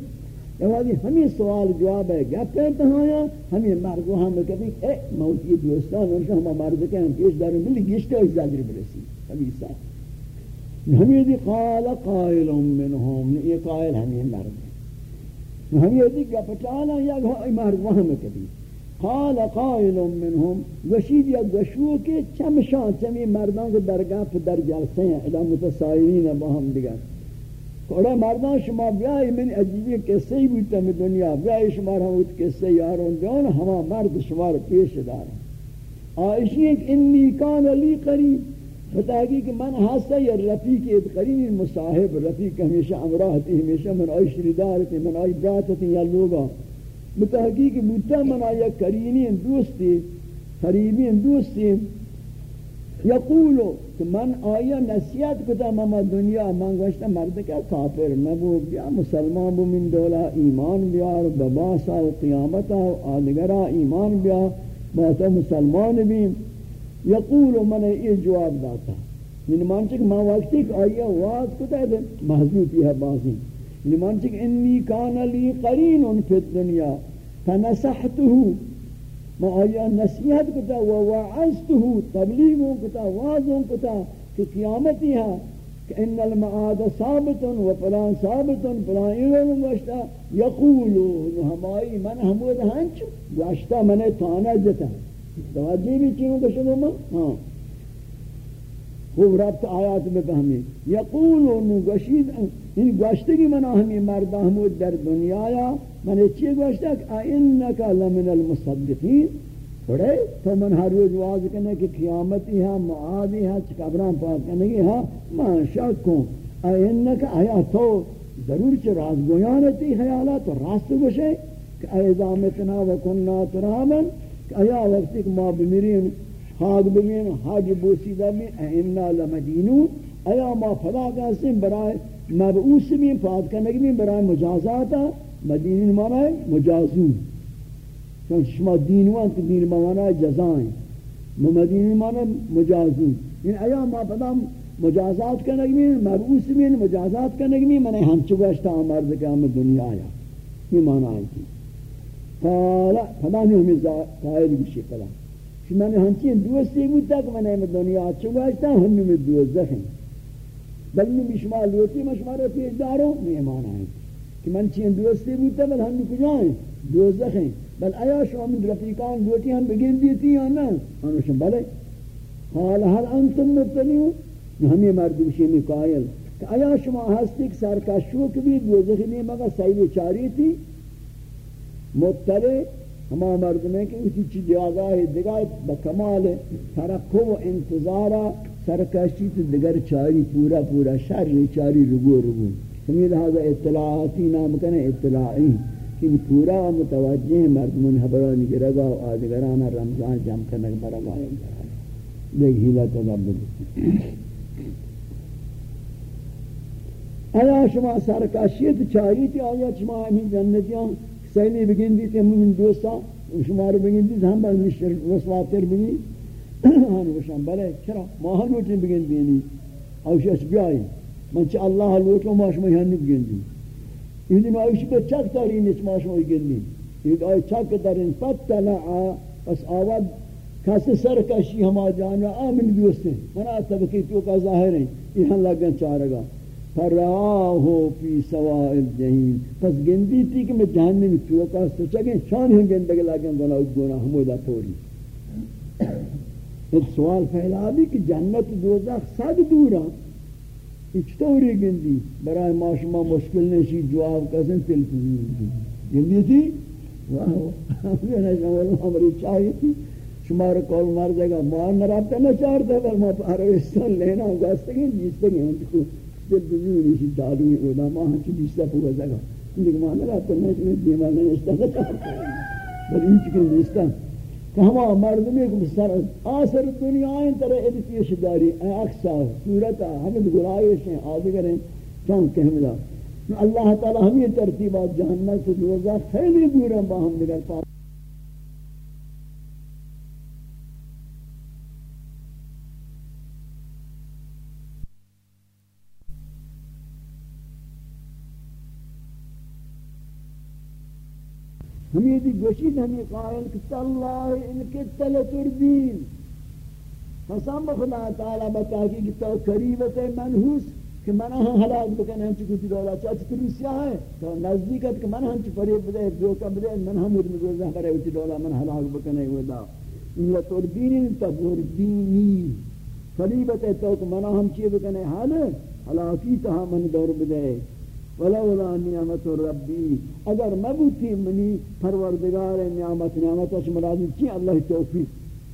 یعنی یہ ہمیں سوال جواب ہے، گپ کہتا ہایا ہمیں مرگو ہم کبھی اے موتی دوستان ورشا ہم مرد کے ہم پیش داریں ملی گشتے اس زادر برسی. ابھی ساتھ ہمیں قال قائل منہم یہ قائل ہمیں مرد. ہمیں دی گپ چانا یا مرگو ہم کبھی قال قائل منهم وشید یا گشو کے چمشان چمی مردان کے درگاہ پر در جلسے ہیں ادا متسائلین با ہم دیگر کوڑا مردان شما بیائی من عجیبی قصے ہی بودتا میں دنیا بیائی شما ہم اوت قصے یارون دیون ہما مرد شما رو پیش دارا آئیشی ایک انی کان علی قریب. بتاگی کہ من ہاستا یا رفیق ایت قریب مصاحب، رفیق ہمیشہ امراہ تھی ہمیشہ من آئی شریدار تھی من آئی برات تھی یا لوگا. بتحقیق بوتا من آیا کرینین دوستی قریبین دوستی. یقولو کہ من آیا نصیحت کتا مما دنیا، من گوشتا مرد کا کافر نبو بیا مسلمان بو من دولا، ایمان بیار، بباسا و قیامتا و آدگرا ایمان بیا. باتا مسلمان بیم. یقولو من یہ جواب داتا من یعنی مانچک ما وقتی کہ آیا واز کتا ہے محضوطی ہے بازی۔ یعنی لمن چک انی کان لی قرین فی الدنیا فنصحته ما آیا نصیحت کتا، و وعزته تبلیغ کتا واضح کتا کہ قیامتی ہے۔ کہ ان المعاد ثابت و فلان ثابت فلان ایلو گوشتا۔ یقولو ہمائی، من حمود ہنچ گوشتا، من تانا جتا۔ ہے توجہ بھی چیوں گوشتا من؟ ہاں۔ خوب ربط آیات میں فہمی یقولو نگوشید این گوشتگی من ہمی مرد احمود در دنیا یا؟ من چی گوشتا اینکا لمن المصدقین۔ تھوڑے تو من ہر روز واضح کرنے کہ قیامتی ہے معادی ہے چکبران پاک کرنے کی ہے من شک کن۔ اینکا آیا تو ضرور چھ راز گویانتی خیالات تو راست گوشے کہ ایزا متنا و کننا ترامن آیا وقتی کہ ما بمیرین خاک بگین حاج بوسیدہ میں اینا لمدینون آیا ما فلا کہتے برائے مبعوث بھی فاد کرنے بھی برای مجازات مدینی مانا ہے، مجازون. چون شما دینوان تو دین مانا ہے جزائیں مدینی مانا مجازون. یعنی ایا ما پدا مجازات کرنے بھی مبعوث بھی مجازات کرنے بھی میں نے ہم چگشتا مرد کہ ہم دنیا آیا. یہ مانا ہے کہ قال پدا نہیں ہمیں قائل بشی پدا کہ میں نے ہنچین دوستی بودتا کہ میں نے دنیا چگشتا ہم میں دوزخ ہیں بل من بشما لوتی مشما رو پیش دارو میمان آئیں کہ من چین دوستی بودتا بل ہم کجائیں دوزخ ہیں بل آیا شما من رفیقان لوتی ہم بگن دیتی یا نا ہم شما بلے حال حال انتم مبتلیون ہمیں مردوشی میں قائل کہ آیا شما ہستی کہ سرکشوک بھی دوزخ نہیں مگا سیل چاری تھی مطلع ہما مردمیں کہ اسی چی جاگہ ہے دگاہ بکمال ترقب و انتظارہ سرکشی تو دیگر چاری پورا پورا شر چاری رگو رگو ہمیں لہذا اطلاعاتی نام کنے اطلاعی کہ پورا متوجہ ہیں مردمون حبرانی کے رگا و آدگرانا رمضان جم کرنے برگا ہے دیکھ ہیلا تدبر آیا شما سرکشیت چاری تھی آیا شما ہمیں جنتیاں سیلی بگن دیتے ہمیں دوستا شما رو بگن دیتے ہم بگن رسواتر بگن آن وشان بله چرا ما هم لوٹیں بگن دینی اوش اس بیائی من چه اللہ لوٹو ما شما یہاں بگن دی این ما اوش به چک دارین اس ما شما بگن دی این آئی چک دارین فتلعا پس آود کس سر کشی ہما جانا آمن دوستے من آتا بکی تو کا ظاہر ہیں یہاں لگن چارگا فراہو فی سواء الجحیم پس گندی تھی کہ میں جہنم چوکا تو چگیں شان ہم گندگ لگیں گناہ گناہ ہمودا پوری ایک سوال پہلا بھی کہ جنت دوزخ صد دورا اچتوری گندی برای ما شما مشکل نشی، جواب کسن تلفزیون گندی تھی؟ واو ہمیں ہماری چاہی تھی۔ شما رو کول مر گا ما نرابطہ نہ چارتا پر ما پاروستان لینا ہوں گاستگی جیستگی ہم کو دل بزیونی شی دالوی اولا ما ہنچی بیستا پوگا زگا لیکن ما نرابطہ نہ چاہتا دیمان نشتا نچارتا بل این چکن بیستا کہ ہما مردمی کو سر۔ آسر دنیا این طرح ادتیش داری۔ اے اکسا صورتا حمد گرائش ہیں آدھگر ہیں چون کہملا اللہ تعالی ہمیں ترتیبات جہنم سے دوزہ خیلی دور ہیں باہم دگر پاس ہمیں دی گوشید ہمیں قائل کہ تاللہ ان کے تل تردین قسم خدا تعالی بتاکی کہ تو قریبت منحوس کہ منہ ہاں حلاق بکنے ہم چکو تی دولا چاہتی تری سیاہ ہے تو نزدیکت کہ منہ ہم ہاں چی فریب بدے، دوکا بدے، من ہاں ہم ارمی گوزہ برے ہوتی دولا من حلاق بکنے ہوئے دا ان تردین تا تردینی قریبت تو کہ منہ ہم چی بکنے حال حلاقی تہا من دور بدے. ولولا نعمت ربی اگر مبوتی منی پروردگار نعمت نعمت اس مراد کی اللہ توفیق.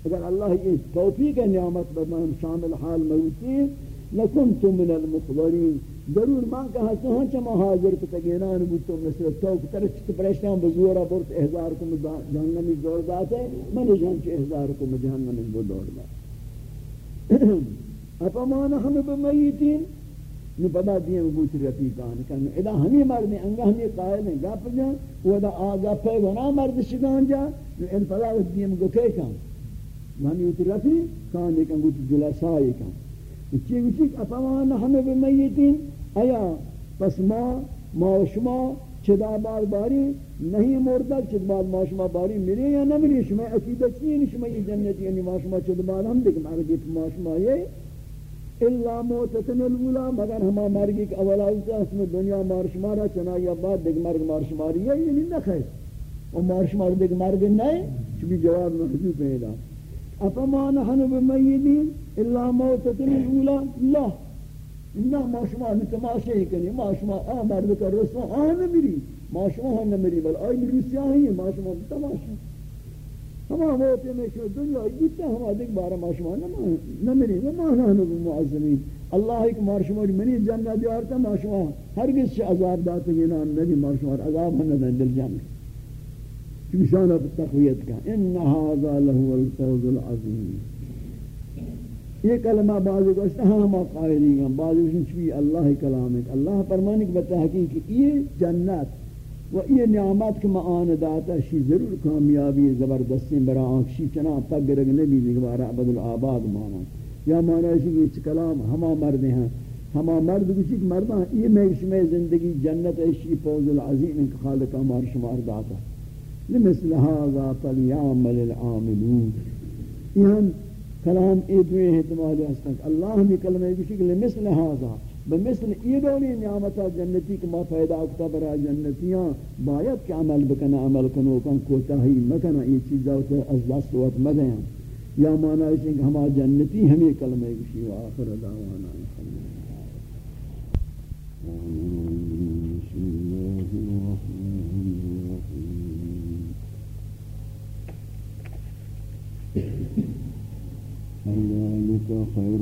اگر اللہ یہ توفیق نعمت بمن شامل حال مبوتی لکنت من المقبرین ضرور من کہا تو ہن چما حاضر کو تگینان بوتو مثل تو تر چت پریشان بزورا برت احزار کو جہنمی زور ذات ہے من جان چ احزار کو جہنم میں دور دا اپا ہم بمیتین نو پدا دیئے دیم بوت رفیقان کن ادا ہمیں مرد انگا ہمیں قائل ہیں گپ جا و ادا آگا پہ ونا مرد شگان جا، نو ان پدا دیم گو کے کن ہمیں اوت رفیقان کن گوت جلسائی کن چی گوتی اپمان ہمیں بمیتین ایا پس ما ما شما چدا بار باری نہیں مردہ چد بار ما شما باری ملے یا نہ ملے شما عقیدہ چیئے شما یہ جنت یعنی ما شما چد بار ہم دیکھ مارگی ما شما یہ الا موتتن الاولا مگر ہما مرگی کہ اولا ہوتا اس میں دنیا مارش مارا چنائی بعد دیکھ مرگ مارش ماری ہے یہ یعنی نہیں نخیر. اور مارش دیکھ مرگ نہیں چونکہ جواب محضوب پیدا. اپا ما نحن بمیدین الا موتتن الاولا لا. انہا ما شما نتماشے ہی کنی ما آ مرد کر رسو آہ نمیری. ما شما ہاں نمیری، بل آئی روسیاں ہی ما شما نتماشے ہما موتے میں شو دنیا ایتا ہما دیکھ بارا ماشما نمری وما نحن بمعظمین اللہ ایک مارشما منی جنہ دیارتا ماشما ہرگز سے عذاب داتا یہ نام نبی مارشما عذاب ہم ندن دل جنہ کیوں شانہ تقویت کا ان هذا له الفوز العظیم یہ کلمہ بعضی کو اس ہما قائلی گا بعضی کو اللہ کلام ہے اللہ فرمانے کہ بتحقیق یہ جنت و یہ نعمت کہ میں معان داتا شی ضرور کامیابی زبردستی برا آنکھ شی چنا پگ رگ نبی دیگوارا عبد العباد مانا. یا مانا شی کہ اس کلام ہما مرد ہیں. ہما مرد کسی کہ مردان یہ میں زندگی جنت شی فوز العظیم ان خالق ہمار شمار داتا لمثل هذا فليعمل العاملون. یہاں کلام اے دوئے احتمالی ہستن اللہ ہمی کلمہ کسی کہ لمثل هذا. بمثل ایدونی نعمتا جنتی کہ ما پیدا اکتا برا جنتیاں باید کہ عمل بکنا عمل کنو کن کوتاہی مکنا یہ چیزا تو از دست وقت مدیں یا مانا ہے کہ ہما جنتی ہمیں کلمہ گشی و آخر دعوانا بسم اللہ الرحمن الرحیم ذلك خير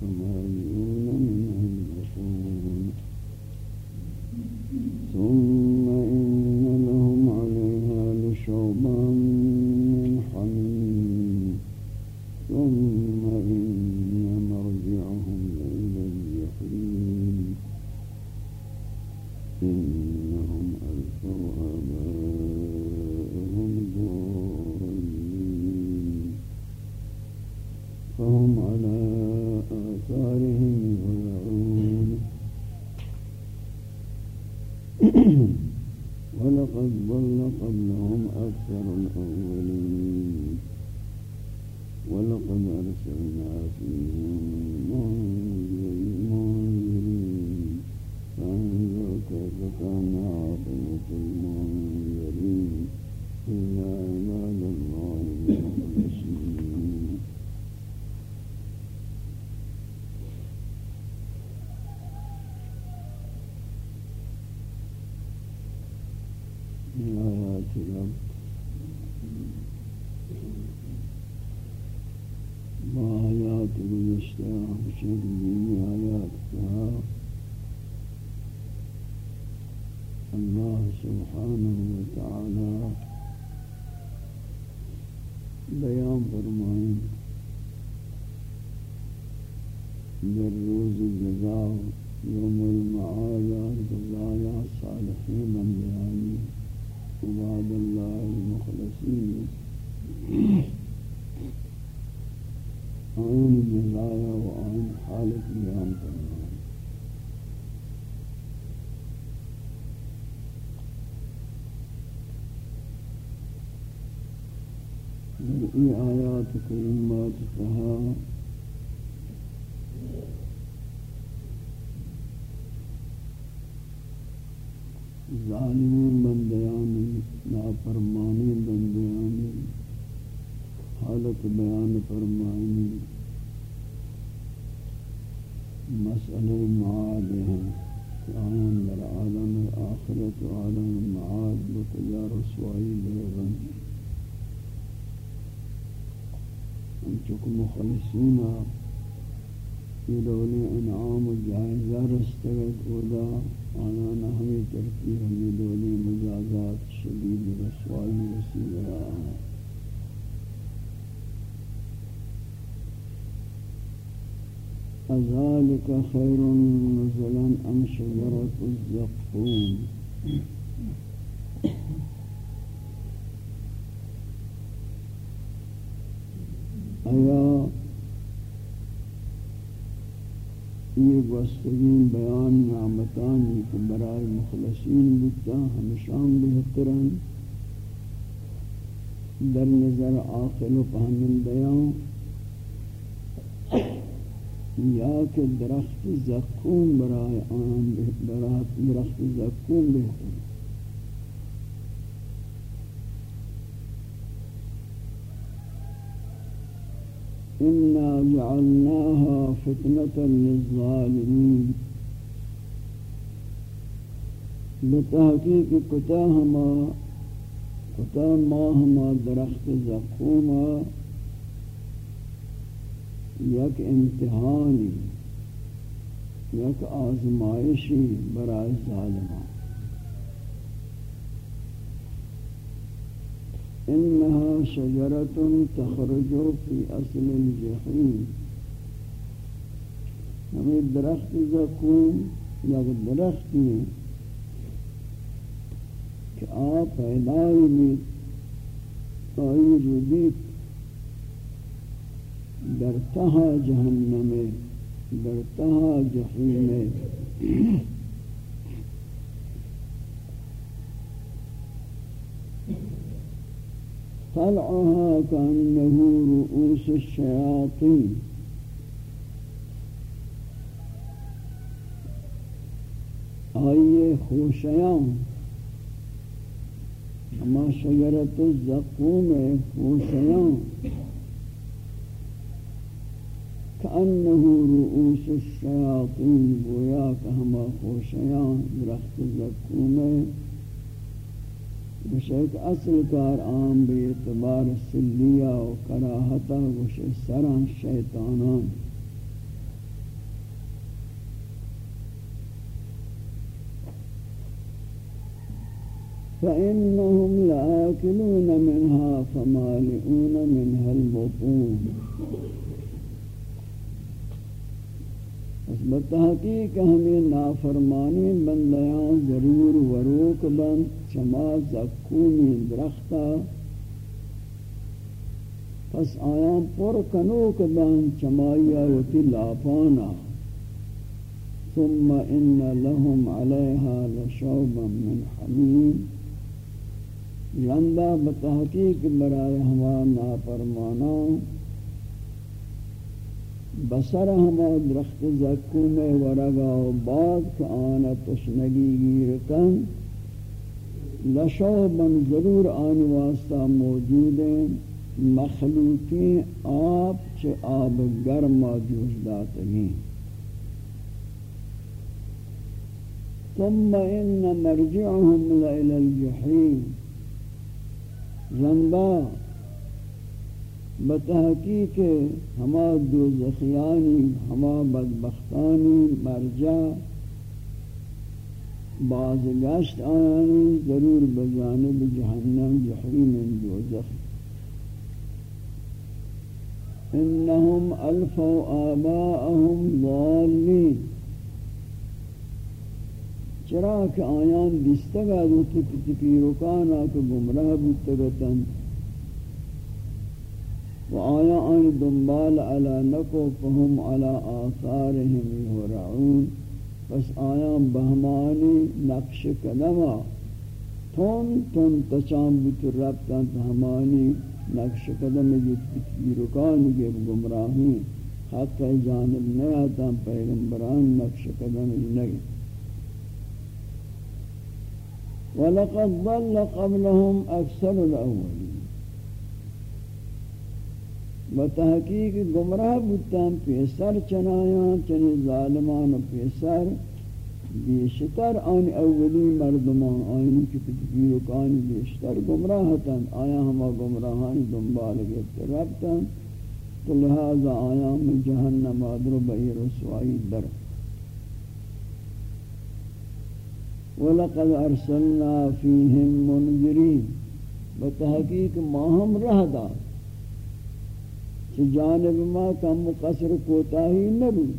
فمالئون ظالمین بندیانی نافرمانی بندیانی حالت بیان فرمانی مسئلہ معاد ہیں آیان در عالم آخرت و عالم معاد بکجا رسوائی بیغن انچک مخلصینا یہ انعام و جائزہ رستگت اودا آنا نحوی ترکی مجازات شدید رسوائی رسید رہا أذلك خير نزلا أم شجرة الزقوم؟ أيا یہ گوستگین بیان نعمتانی کہ برائے مخلصین بودتا ہمشان بہترن در نظر آخر و پہنن بیان ہاں۔ یا کہ درخت زکون برائے آن درخت زکون بہتر إنا جعلناها فتنة للظالمين. بتحقیق کتا ہما کتا ما ہما درخت زقوما یک امتحانی یک آزمائشی برای ظالمان. إنها شجرة تخرج في أصل الجحيم. ہمیں درخت زکوم یا درختی کہ آپ پیدای میں آئی جدید در تہا جہنم در تہا جحیم طلعها كأنه رؤوس الشياطين؟ آئیے خوشیان. ہما شجرت الزقوم خوشیان. كأنه رؤوس الشياطين گویا کہ ہما خوشیان، درخت زقوم بشک اصل کار عام بے اعتبار سلیہ و کراہتا وش سران شیطانان. فإنهم لآكلون منها فمالئون منها البطون. اس بتحقیق ہمیں نافرمانی بندیاں ضرور وروک بند چما زکومی درختا پس آیاں پر کنوک بند چمایا وتی لاپانا ثم ان لهم عليها لشوبا من حمیم۔ یعنی لندہ بتحقیق برائے ہما ناپرمانا بسر ہما درخت زکوم ورگا و بعد کہ آنا تشنگی گیرکن لشو من ضرور آن واسطہ موجود ہیں مخلوطی آب چھ آب گرم جوش داتگی ثم ان مرجعهم الى الجحیم. زنبا بتحقیق ہما دو زخیانی ہما بدبختانی، مرجع بعض گشت آیانی ضرور بجانب جہنم جحیم دو زخ انہم الفوا آباءہم ضالین. چرا کہ آیان دستگا دو تک تکی رکانا کہ گمراہ بودتگتن. و آیا آن دنبال علا نکو فهم علا آثارهم یهرعون. پس آیا بہمانی نقش قدما تون تون تچام بیت ربطان تہمانی نقش قدم جت رکان کے گمراہی حق جانب نیاتا پیغمبران نقش قدم نگی وَلَقَدْ ضَلَّ قَبْلَهُمْ أَكْثَرُ الْأَوَّلِينَ بتحقیق گمراہ بودتاں پیسر چنایاں چنی ظالمان پیسر. بیشتر آن اولی مردمان آئین کی پتگیر کانی بیشتر گمراہ تن آیا ہما گمراہان دنبال گفت ربتن تو لہذا آیا من جہنم آدر بئی رسوائی در؟ وَلَقَدْ أَرْسَلْنَا فِيهِمْ مُنذِرِينَ بتحقیق ما ہم رہ دا کہ جانب ما کم قصر کوتاہی نبی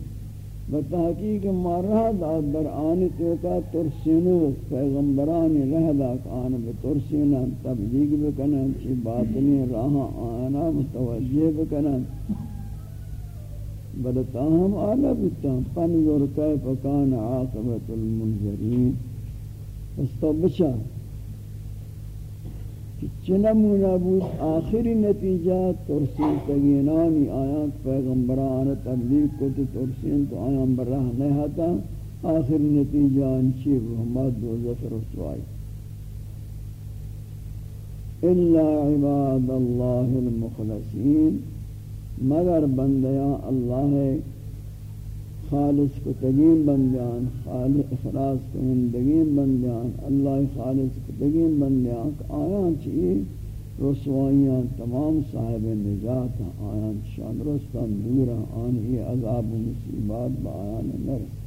بتحقیق ما رہ دا در آن توکا ترسینو پیغمبران رہ دا آن بترسینا تبلیغ بکنن، چی باطنی راہ آنا متوجہ بکنن۔ بلتاہم آنا بتا پنظر کیف کان عاقبت المنذرین۔ اس تو بچا چنمونا بود؟ آخری نتیجہ ترسین تگینانی آیات پیغمبران تبلیغ کو تو ترسین تو آیان براہ نہیں ہاتا آخر نتیجہ انچی محمد دوزخ رسوائی الا عباد اللہ المخلصین. مگر بندیاں اللہ خالص کو تگین بندیان خالص اخلاص کو ہندگین بندیان اللہ خالص کو تگین بندیان آیان چیئے رسوائیاں تمام صاحب نجات آیان شان رستان آن آنہی عذاب و مصیبات با آیان نرس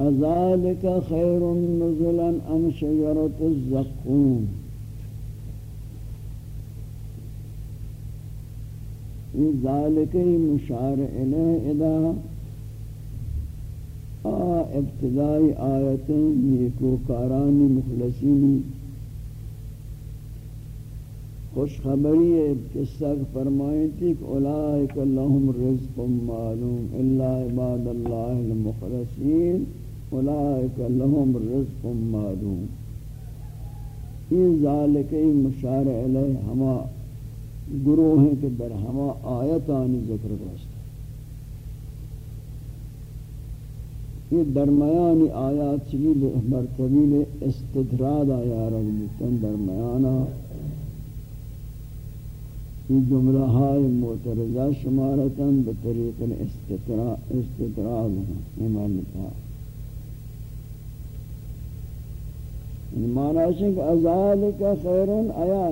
ذلك خير نزلا ام شجرة الزقوم ذلك مشار إليه إذا ابتدائی آیتیں نیکو کارانی مخلصینی خوشخبری ہے قصہ فرمائیں تھی کہ اولئک لهم رزق معلوم الا عباد اللہ المخلصین اولئک لهم رزق معلوم یہ ذالک مشار علیہ ہما گروہ ہیں کہ در ہما آیتان ذکر گوشت یہ درمیانی آیات چلی مرتبیل استدراد آیا رگ بکن درمیانا۔ یہ جملہ ہائی معترضہ شمارتاً بطریق استدراد ہیں، ایمان لکھا معنی ہے کہ ازال کا خیرن آیا؟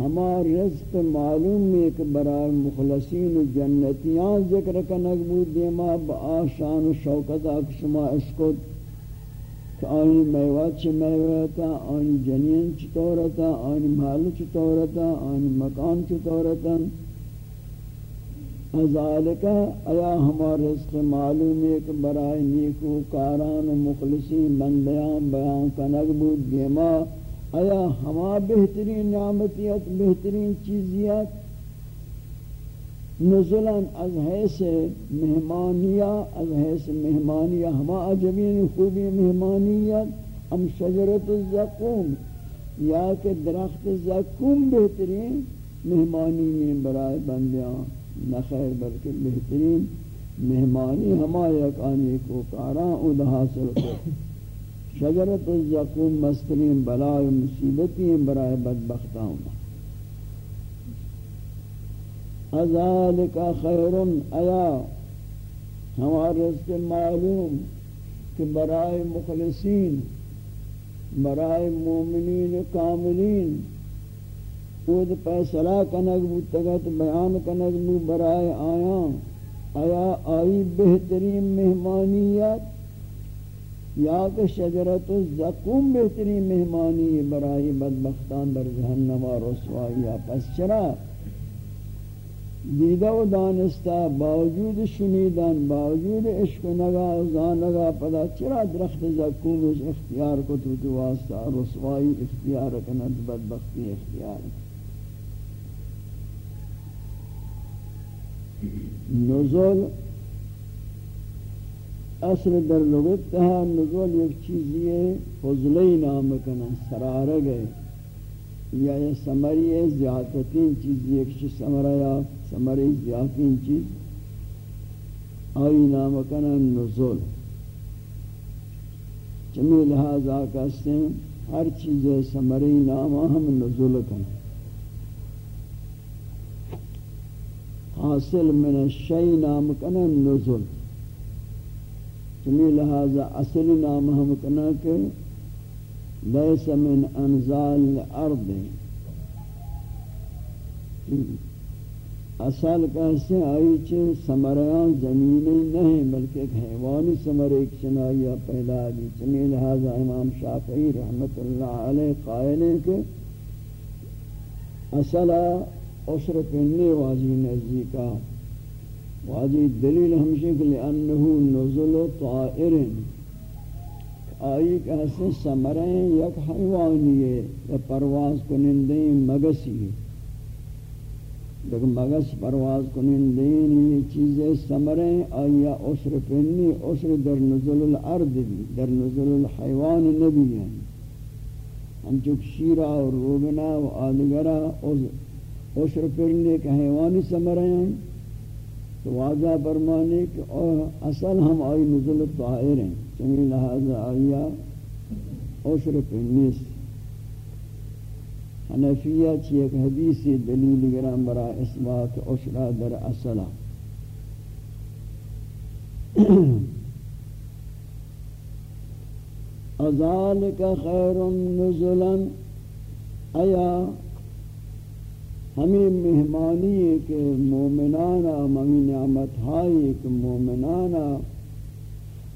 ہمار رزق معلوم میں کہ برای مخلصین و جنتیاں ذکر کا نقبود دیما با آشان و شوکت آک شما اشکت کہ آنی میوات چھ میواتا ہاں، آنی جنین چطورتا ہاں، آنی محل چطورتا ہاں، آنی مکان چطورتا ذالکہ ایا ہمار رزق معلوم ہے کہ برائے نیکو کاران و مخلصی بندیان بیان کنگ بود دیما ایا ہما بہترین نعمتیت، بہترین چیزیت نزلا از حیث مہمانیہ، از حیث مہمانیہ، ہما عجبین خوبی مہمانیت ام شجرت الزقوم، یا کہ درخت زقوم بہترین مہمانی برائے بندیاں نخیر بلکہ بہترین مہمانی ہما یک کو کاراں اد حاصل کو۔ شجرت الزقوم مسترین بلائے مصیبتی برائے بدبختاں ازالک خیر ایا۔ ہمارا رزق معلوم کہ برائے مخلصین، برائے مومنین کاملین خود فیصلہ کنگ بوتگت بیان کنگ بو برائے آیا آیا آئی بہترین مہمانیت؟ یا کہ شجرت الزقوم بہترین مہمانی برائے بدبختان در جہنم و رسوائی پس چرا؟ دیدہ و دانستا باوجود شنیدن، باوجود عشق نگا زانگا پدا چرا درخت زکومش اختیار کو تو تو واسطہ رسوائی اختیار کنند، بدبختی اختیار نزول اصل در لغت تہا نزول ایک چیزی ہے فضلی نام کنا کنن سرارگے یا یہ سمری ہے، زیادتین چیزی ایک چیز سمرہ یا سمری زیادتین چیز۔ آئی نام کنن نزول۔ چمی لہذا کہتے ہیں ہر چیز سمری نام ہم نزول کنن حاصل من الشئی نام کنن نزول. چمی لہذا اصلی نام ہم کنن کہ لیس من انزال الارض. اصل کہتے آئی چھے سمریان زمینی نہیں بلکہ ایک حیوانی سمر ایک چنائیہ پہلا دی چمی لہذا امام شافعی رحمت اللہ علیہ قائل ہے کہ اصل عشر پنی واجی نزدیکا واجی دلیل ہمشہ کہ لئنہو نزل طائرن آئی کہ حسن سمریں یک حیوانی ہے، یا پرواز کنندیں مگسی ہے لیکن مگس پرواز کنندیں یہ چیزیں سمریں آئی یا عشر پنی عشر در نزل الارض بھی، در نزل الحیوان نبی ہیں. ہم چک شیرہ اور روبنہ و آدگرہ عشر عشر پنی کے حیوانی سمریں ہیں۔ تو واضح برمانے کہ اصل ہم آئی نزل الطائر ہیں۔ چمی لہذا آیا عشر پنیس حنفیہ چی ایک حدیثی دلیل گرام برا اثبات عشرہ در اصلہ ازالک خیر نزلا۔ ایا ہمیں مہمانی کے مومنانا ممی نعمت ہائی کہ مومنانا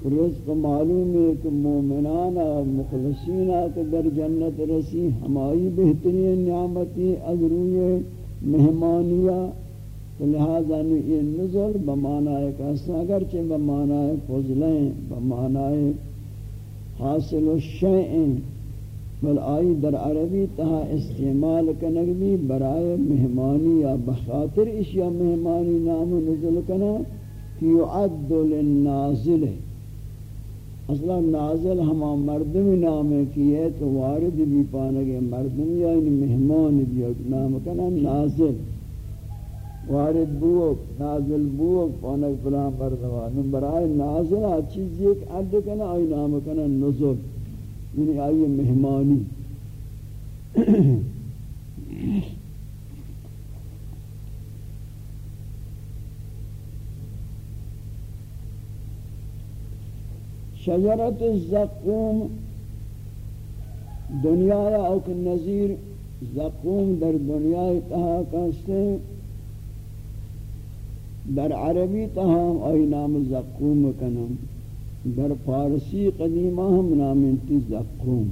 رزق معلوم ہے کہ مومنانا مخلصینا کے در جنت رسی ہمائی بہترین نعمتی از روی مہمانیہ لہذا یہ نزل بمعنی کہستا اگرچہ بمعنی فضلیں بمعنی حاصل الشیئن بل آئی در عربی تہا استعمال کنگ بھی برائے مہمانی یا بخاطر اشیاء مہمانی نام نزل کنا یعد للنازل اصلا نازل ہما مردم نام کی ہے تو وارد بھی پانگے مردم یا ان مہمان بھی نام کنا نازل۔ وارد بوک، نازل بوک پانک فلان مردمان برای نازل چیز ایک عد کنا، آئی نام کنا نزل۔ یعنی آئی مہمانی۔ شجرت الزقوم دنیا اوک نظیر زقوم در دنیا تہا کستے در عربی تہا آئی نام زقوم کنم۔ در فارسی قدیمہ ہم نام انتی زقوم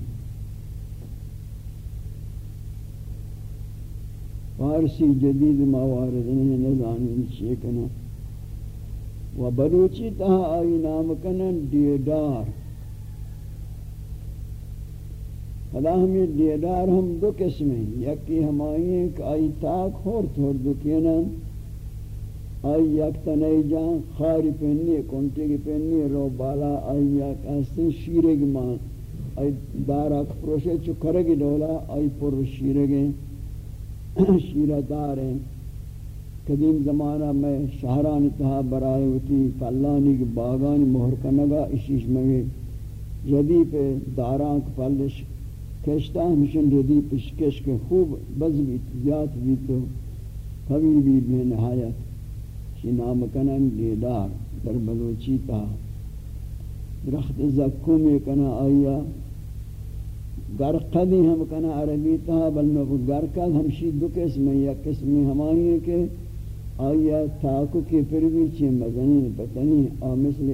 فارسی جدید موارد نہیں نظانی چیکنہ و بلوچی تہا آئی نام کنن دیدار۔ خدا ہمیں دیدار ہم دو قسم ہیں، یکی ہمائی ہیں کہ آئی تاک ہور تھوڑ دکینن آئی یک تنی جان خاری پہنی کنٹی کی پہنی رو بالا آئی یک ایسن شیرے کی مان آئی دارا پروشے چکرے کی دولا آئی پر شیرے گے شیرہ دار ہیں قدیم زمانہ میں شہران تہا برائے ہوتی پلانی کی باغانی مہر کنگا اشیش میں جدی پہ داران کا پلش کشتا ہمشن جدی پشکش کے خوب بز بھی زیاد بھی تو کبھی بھی بے نہایت شی نام کنن دیدار در بلوچی تا درخت زکو میں کنا آیا، گرقدی ہم کنا عربی تا، بل بلنو گرقد ہمشی دو قسم یا قسم ہمانی ہے کہ آیا تاکو کی پر بھی چی مزنی پتنی آ مثل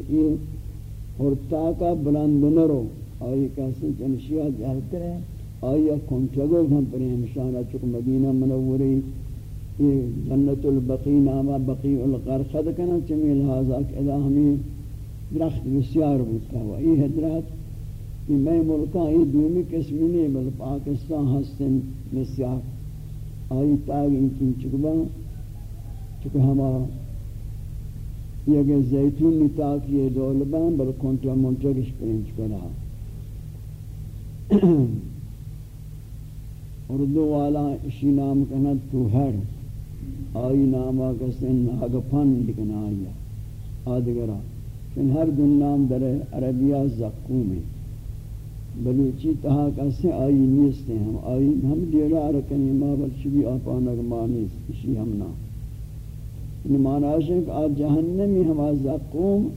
اور تاکا بلند نرو آئی کسی چنشیہ جہتر ہے آیا کنچگو ہم پر ہمشانہ چک مدینہ منوری یہ جنت البقی نامہ بقی القرخد کنا چمی لحاظہ کہ ادا ہمیں درخت بسیار بودتا ہوا۔ یہ درخت یہ میں ملکہ یہ دومی قسمی نہیں بل پاکستان ہستن بسیار۔ آئی تاگ ان کی چکبہ چکہ ہما یہ زیتون نتا کیے دول بان بل کنٹا منٹگش پرنچ کرا۔ اردو والا اسی نام کنا توہر آئی ناما کسن ناگپن لکنا آیا آدگرہ چن ہر دن نام در عربیہ زقوم ہے۔ بلوچی تہا کسے آئی نیستے ہم آئی ہم دیرہ رکنی ما بلچی بھی آپانک مانیس اسی ہم نام۔ یعنی معنی ہے کہ آج جہنمی ہم زقوم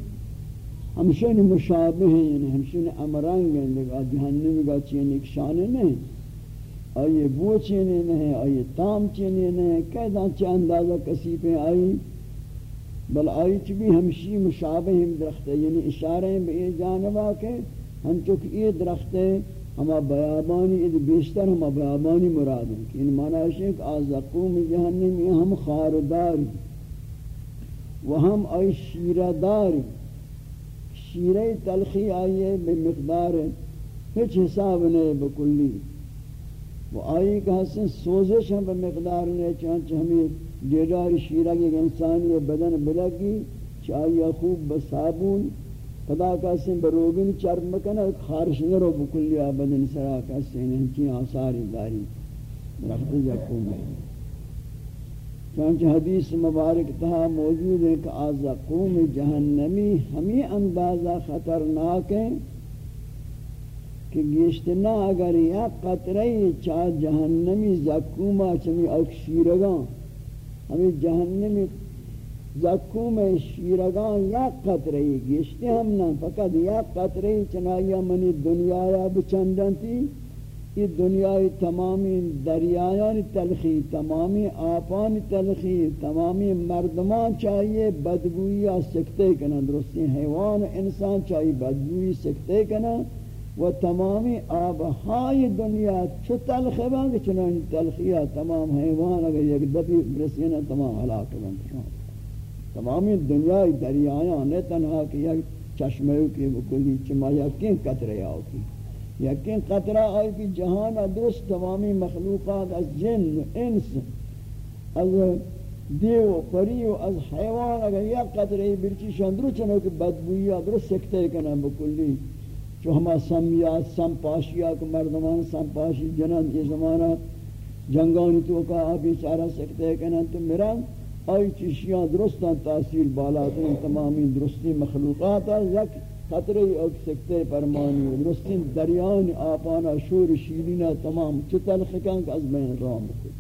ہمشن مشابہ ہیں یعنی ہمشن امرنگ ہیں، لیکن آج جہنمی کا چین ایک شانے نہیں۔ آئیے بو چینے نہیں، آئیے تام چینے نہیں قیدہ چی اندازہ کسی پہ آئی؟ بل آئی چی بھی ہمشی مشابہ ہیں درخت ہے یعنی اشارے ہیں بے جانبہ کے ہم چک یہ درخت ہے ہما بیابانی اد بیشتر ہما بیابانی مراد ہیں۔ یعنی معنی ہے کہ آج زقوم جہنمی ہم خارداری ہم آئی شیرہ داری شیرہ تلخی آئیے بے مقدار ہچ حساب نہیں بکلی۔ وہ آئی کہ حسن سوزش ہم بے مقدار نہیں چانچہ ہمیں دیدار شیرہ کی انسانی بدن بلگی چاہیے خوب بصابون خدا کا حسن بروگن چرم مکنا خارش نرو بکلی بدن سرا کا حسن انچی آثاری داری رفت جاکوں میں چونچہ حدیث مبارک تہا موجود ہے کہ آزقوم جہنمی ہمیں اندازہ خطرناک ہے کہ گیشتنا اگر یا قطرہی چاہ جہنمی زقومہ چمی اوک شیرگان. ہمیں جہنمی زقوم شیرگان یا قطرہی گیشتے ہم نا فقط یا قطرہی چنائیہ منی دنیا یا بچندن تھی یہ دنیای تمامی دریایان تلخی، تمامی آپان تلخی، تمامی مردمان چاہیے بدبوئی سکتے کنا درستی حیوان انسان چاہیے بدبوئی سکتے کنا و تمامی آبہائی دنیا چھو تلخ بانگ چنان تلخیہ تمام حیوان اگر یک دفی برسینا تمام حلاک بانگ تمامی دنیای دریایان نے تنہا کہ یک چشمے کی بکلی چما یقین قطرے آؤ کی. یقین قطرہ آئی کی جہان درست تمامی مخلوقات از جن و انس، از دیو پریو از حیوان، اگر یک قطرہ برچی شان شندرو چنو کہ بدبوئی درست سکتے کنا بکلی. چو ہما سمیات سمپاشیا کہ مردمان، سمپاشی جنان یہ زمانہ جنگانی تو کا آبی چارہ سکتے کنا تو میران آئی چیشیاں درستان تاثیر بالا دیں تمامی درستی مخلوقات یک خطرے اوک سکتے پرمانی نستین دریان آپانا شور شیرینا تمام چتل خکان از بین رام بکن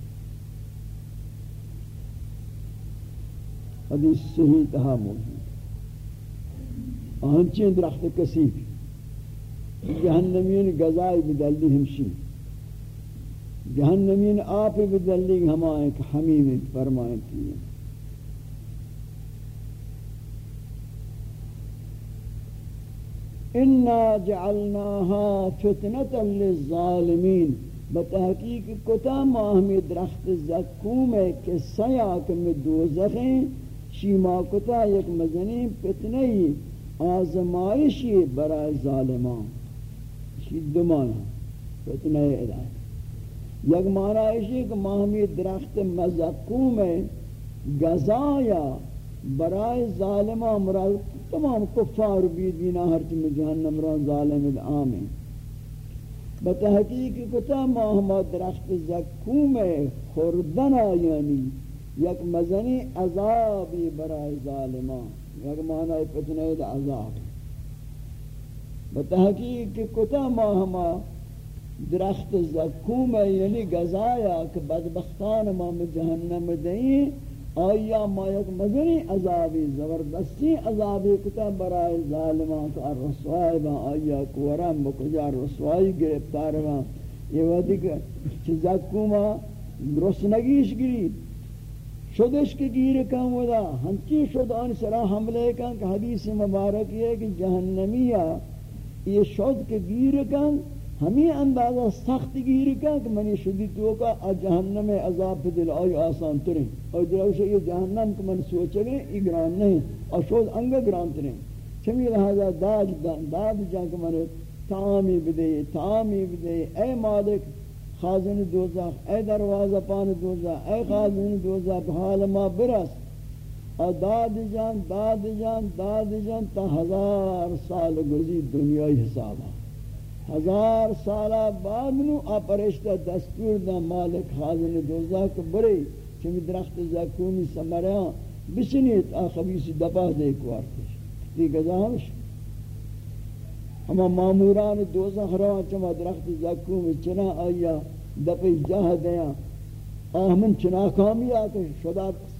حدیث صحیح تہا موجود۔ آنچین درخت کسیف جہنمین گزائی بدلی ہمشی۔ جہنمین آپ بدلی ہمائیں کہ حمیم فرمائیں تھی انا جعلناها فتنة للظالمین بتحقیق کتا ماہمی درخت زکوم ہے کہ سیاک میں دوزخیں، شیما کتا یک مزنی فتنی آزمائشی برای ظالمان۔ شید دو مانا فتنی ادائی یک مانا ایشی کہ ماہمی درخت مزکوم ہے گزایا برائے ظالمہ مراد تمام کفار بھی دینا ہر چیز جہنم را ظالم عام ہیں۔ بتحقیق کتا محمد درخت زکوم خوردنا یعنی یک مزنی عذابی برائے ظالمان یک معنی پتنے عذاب۔ بتحقیق کہ کتا محمد درخت زکوم یعنی گزایا کہ بدبختان ما جہنم دیں آیا ما یک مزنی عذابی، زبردستی عذابی کتا برای ظالمان کا رسوائی با آیا کورم بکجا رسوائی گرفتار با۔ یہ وقتی کہ چھ زکوما رسنگیش گری، شدش کے گیر کم ودا۔ ہنچی شد آن سرا حملے کن کہ حدیث مبارک یہ کہ جہنمیہ یہ شد کے گیر کن، ہمیں اندازہ سخت گیر کا کہ منی شدی تو کا جہنم عذاب پہ دل آئی آسان تریں اور دروشہ یہ جہنم کہ من سوچے گئے، یہ گران نہیں۔ اور شود انگا گران تریں چمی لہذا داد داد جان کہ من تامی بدے تامی بدے۔ اے مالک، خازن دوزخ، اے دروازہ پان دوزخ، اے خازن دوزخ، حال ما برس۔ داد جان داد جان داد جان، تا ہزار سال گزی دنیای حسابہ ہزار سالہ بعد نو اپرشتہ دستور دا مالک خازن دوزاک برے چمی درخت زکونی سمریاں بسنیت آخبیسی دپا دے کوارتش تی گزامش ہما ماموران دوزخ روان چما درخت زکونی چنا آیا دپی جاہ دیا آہمن چنا کامی آکے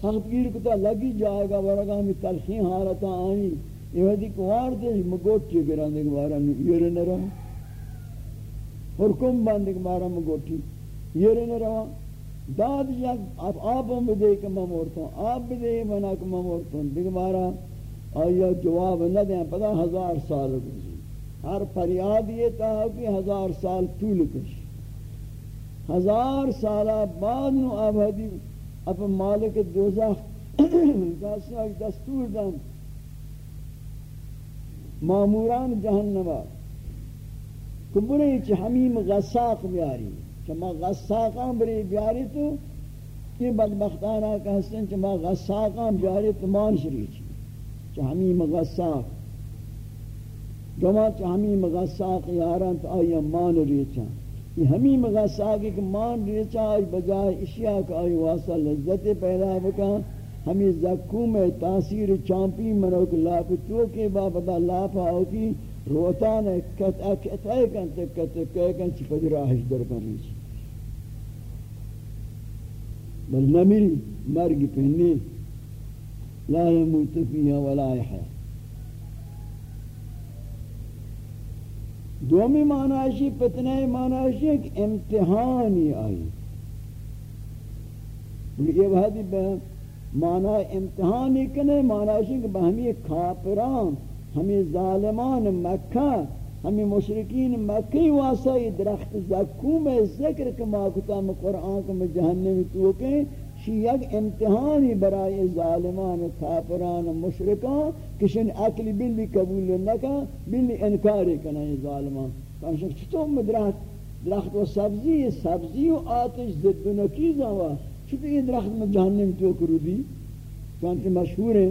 شدا سخت گیر کتا لگی جائے گا ورگا ہمیں تلخین حالتا آئی یہ ودی کوارتش مگوٹ چی گران دیکھ بارا یورے نرم حکم بندگ مارا مگوٹی یہ رہنے رہا۔ داد جی، یک آپ آپ ہم دے کہ میں مورتا ہوں۔ آپ بھی دے منا کہ میں مورتا ہوں۔ دیکھ مارا آیا، جواب نہ دیں۔ پتا ہزار سال گزی ہر فریاد یہ تھا کہ ہزار سال طول کش ہزار سال بعد نو اب حدی اب مالک دوزخ دستور دن۔ ماموران جہنمہ کبری چھ ہمیم غساق بیاری۔ چھ ما غساقان بری بیاری تو، یہ بدبختانا کہ حسن چھ ما غساقان بیاری تو مان شری چھ چھ ہمیم غساق۔ جمع چھ ہمیم غساق یاران تو آئی مان ریچا یہ ہمیں ہمیم غساق ایک مان ریچا آئی بجائے اشیاء کا آئی واسطہ لذت پیدا بکا ہمیں زکو میں تاثیر چامپی منوک لاپتو کے بابدا لاپا ہوکی روتان کت اکت ایکن تکت ایکن چی پدی راہش در کنی چی بل نمیری مرگی پہنی لا يموت فيها ولا يحيى دومی معنی پتنے معنی ایک امتحانی آئی۔ یہ وحدی معنی امتحانی کنے معنی کہ بہمی کافران، ہمیں ظالمان مکہ، ہمیں مشرقین مکی واسطہ درخت زکوم ذکر کما کتام قرآن کم جہنم توکیں یک امتحانی برای ظالمان و کافران و مشرکان کشن عقل بلی قبول نکا بلی انکاری کنن ظالمان. کانشک چطور درخت؟ درخت و سبزی سبزی و آتش ضد و نکیز ہوا چطور یہ درخت میں جہنم توک رو دی؟ چونکہ مشہور ہے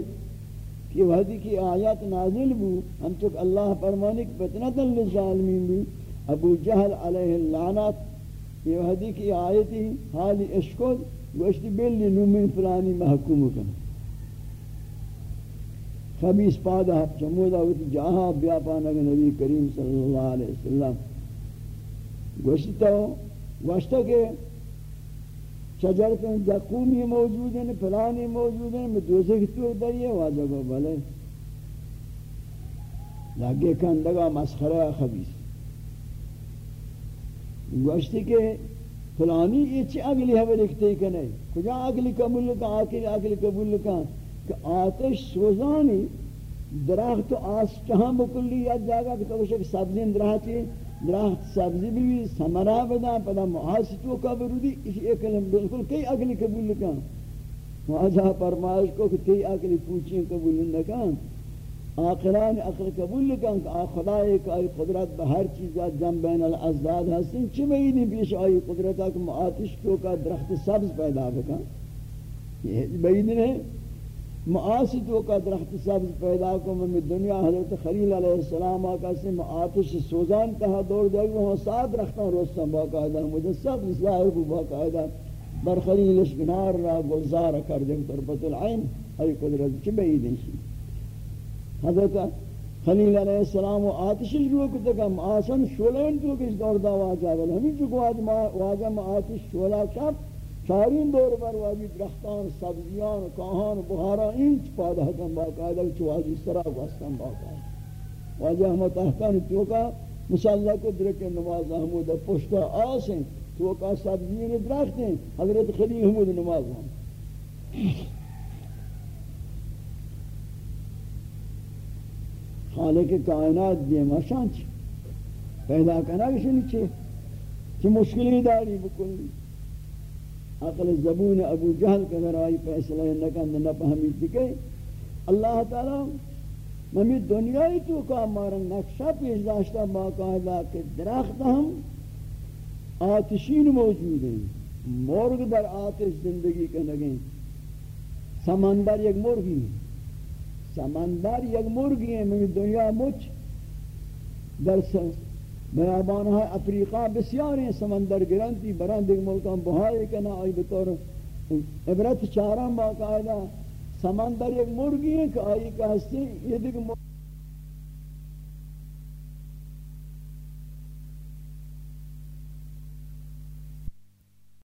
کہ وحدی کی آیات نازل بو. ہم چک اللہ فرمانے کی فتنتا للظالمین بھی ابو جہل علیہ اللعنات یہ وحدی کی آیتی حالی اشکد گوشتی بلی نومن فلانی محکوم کن. خبیص پادا چمودا ہوتی جہاں بیا پانگا نبی کریم صلی اللہ علیہ وسلم. گوشتی تو گوشتا کہ شجرت زقومی موجود ہیں، فلانی موجود ہیں، میں دوسرے کی طور دریئے واجہ کو بلے. لگے کندگا مسخرہ خبیص گوشتی کہ فلانی یہ چی اگلی ہے لکھتے کہ نہیں کجا اگلی قبول کا آخری اگلی قبول کا؟ کہ آتش سوزانی درخت آس چہاں بکلی یا جاگا کہ تو سبزی درختی درخت سبزی بھی سمرا بدا پدا محاسطوں کا برودی۔ اسی اکلم بالکل کئی اگلی قبول لکان واجہ پرمائش کو کہ کئی اگلی پوچھیں قبول لکان آخران اقل قبول لکان کہ خدا ایک آئی قدرت بہر چیزا جم بین الازداد ہستن چی مہینی بیش آئی قدرتا کہ معاتش کو کا درخت سبز پیدا بکان یہ بین ہے معاصی تو کا درخت سبز پیدا کو میں دنیا حضرت خلیل علیہ السلام آقا سے آتش سوزان کہا دور جائے وہاں سات رختان روستان باقاعدہ مجھے سبز ظاہر کو باقاعدہ بر خلیلش گنار را گلزار کر دیں طرفت العین. ای قدرت چی بعید ہیں حضرت خلیل علیہ السلام و آتش رو کو تکا آسان شولین تو کس دور دا واجہ بل ہمیں چکو واجہ آتش شولا شب، چارین دور بر واجی درختان، سبزیان کاهان بخارا اینچ پاده حکم باقاعدہ چو واجی سرا وستن باقاعدہ۔ واجی احمد احکان توکا مسلح کو درک نماز احمود پشتا آسیں توکا سبزیان درختیں حضرت خلیل احمود نماز احمود خالق کائنات دیئے مشان چی؟ پیدا کرنا کشنی چی؟ چی مشکلی داری بکلی عقل زبون ابو جہل کے اگر آئی فیصلہ نکند نہ فہمید دکے اللہ تعالی ممی دنیای تو کا ہمارا نقشہ پیش داشتا باقاعدہ کہ درخت ہم آتشین موجود ہیں مرغ در آتش زندگی کے لگیں سمندر یک مرگی مرغی. سمندر یک مرگی ہیں میں دنیا مچ در بیابان ہے افریقہ بسیار ہیں، سمندر گرانتی بران دیکھ ملکان بہائے کنا آئی بطور عبرت چارہ باقاعدہ سمندر یک مرگی ہے کہ آئی کہ ہستی، یہ دیکھ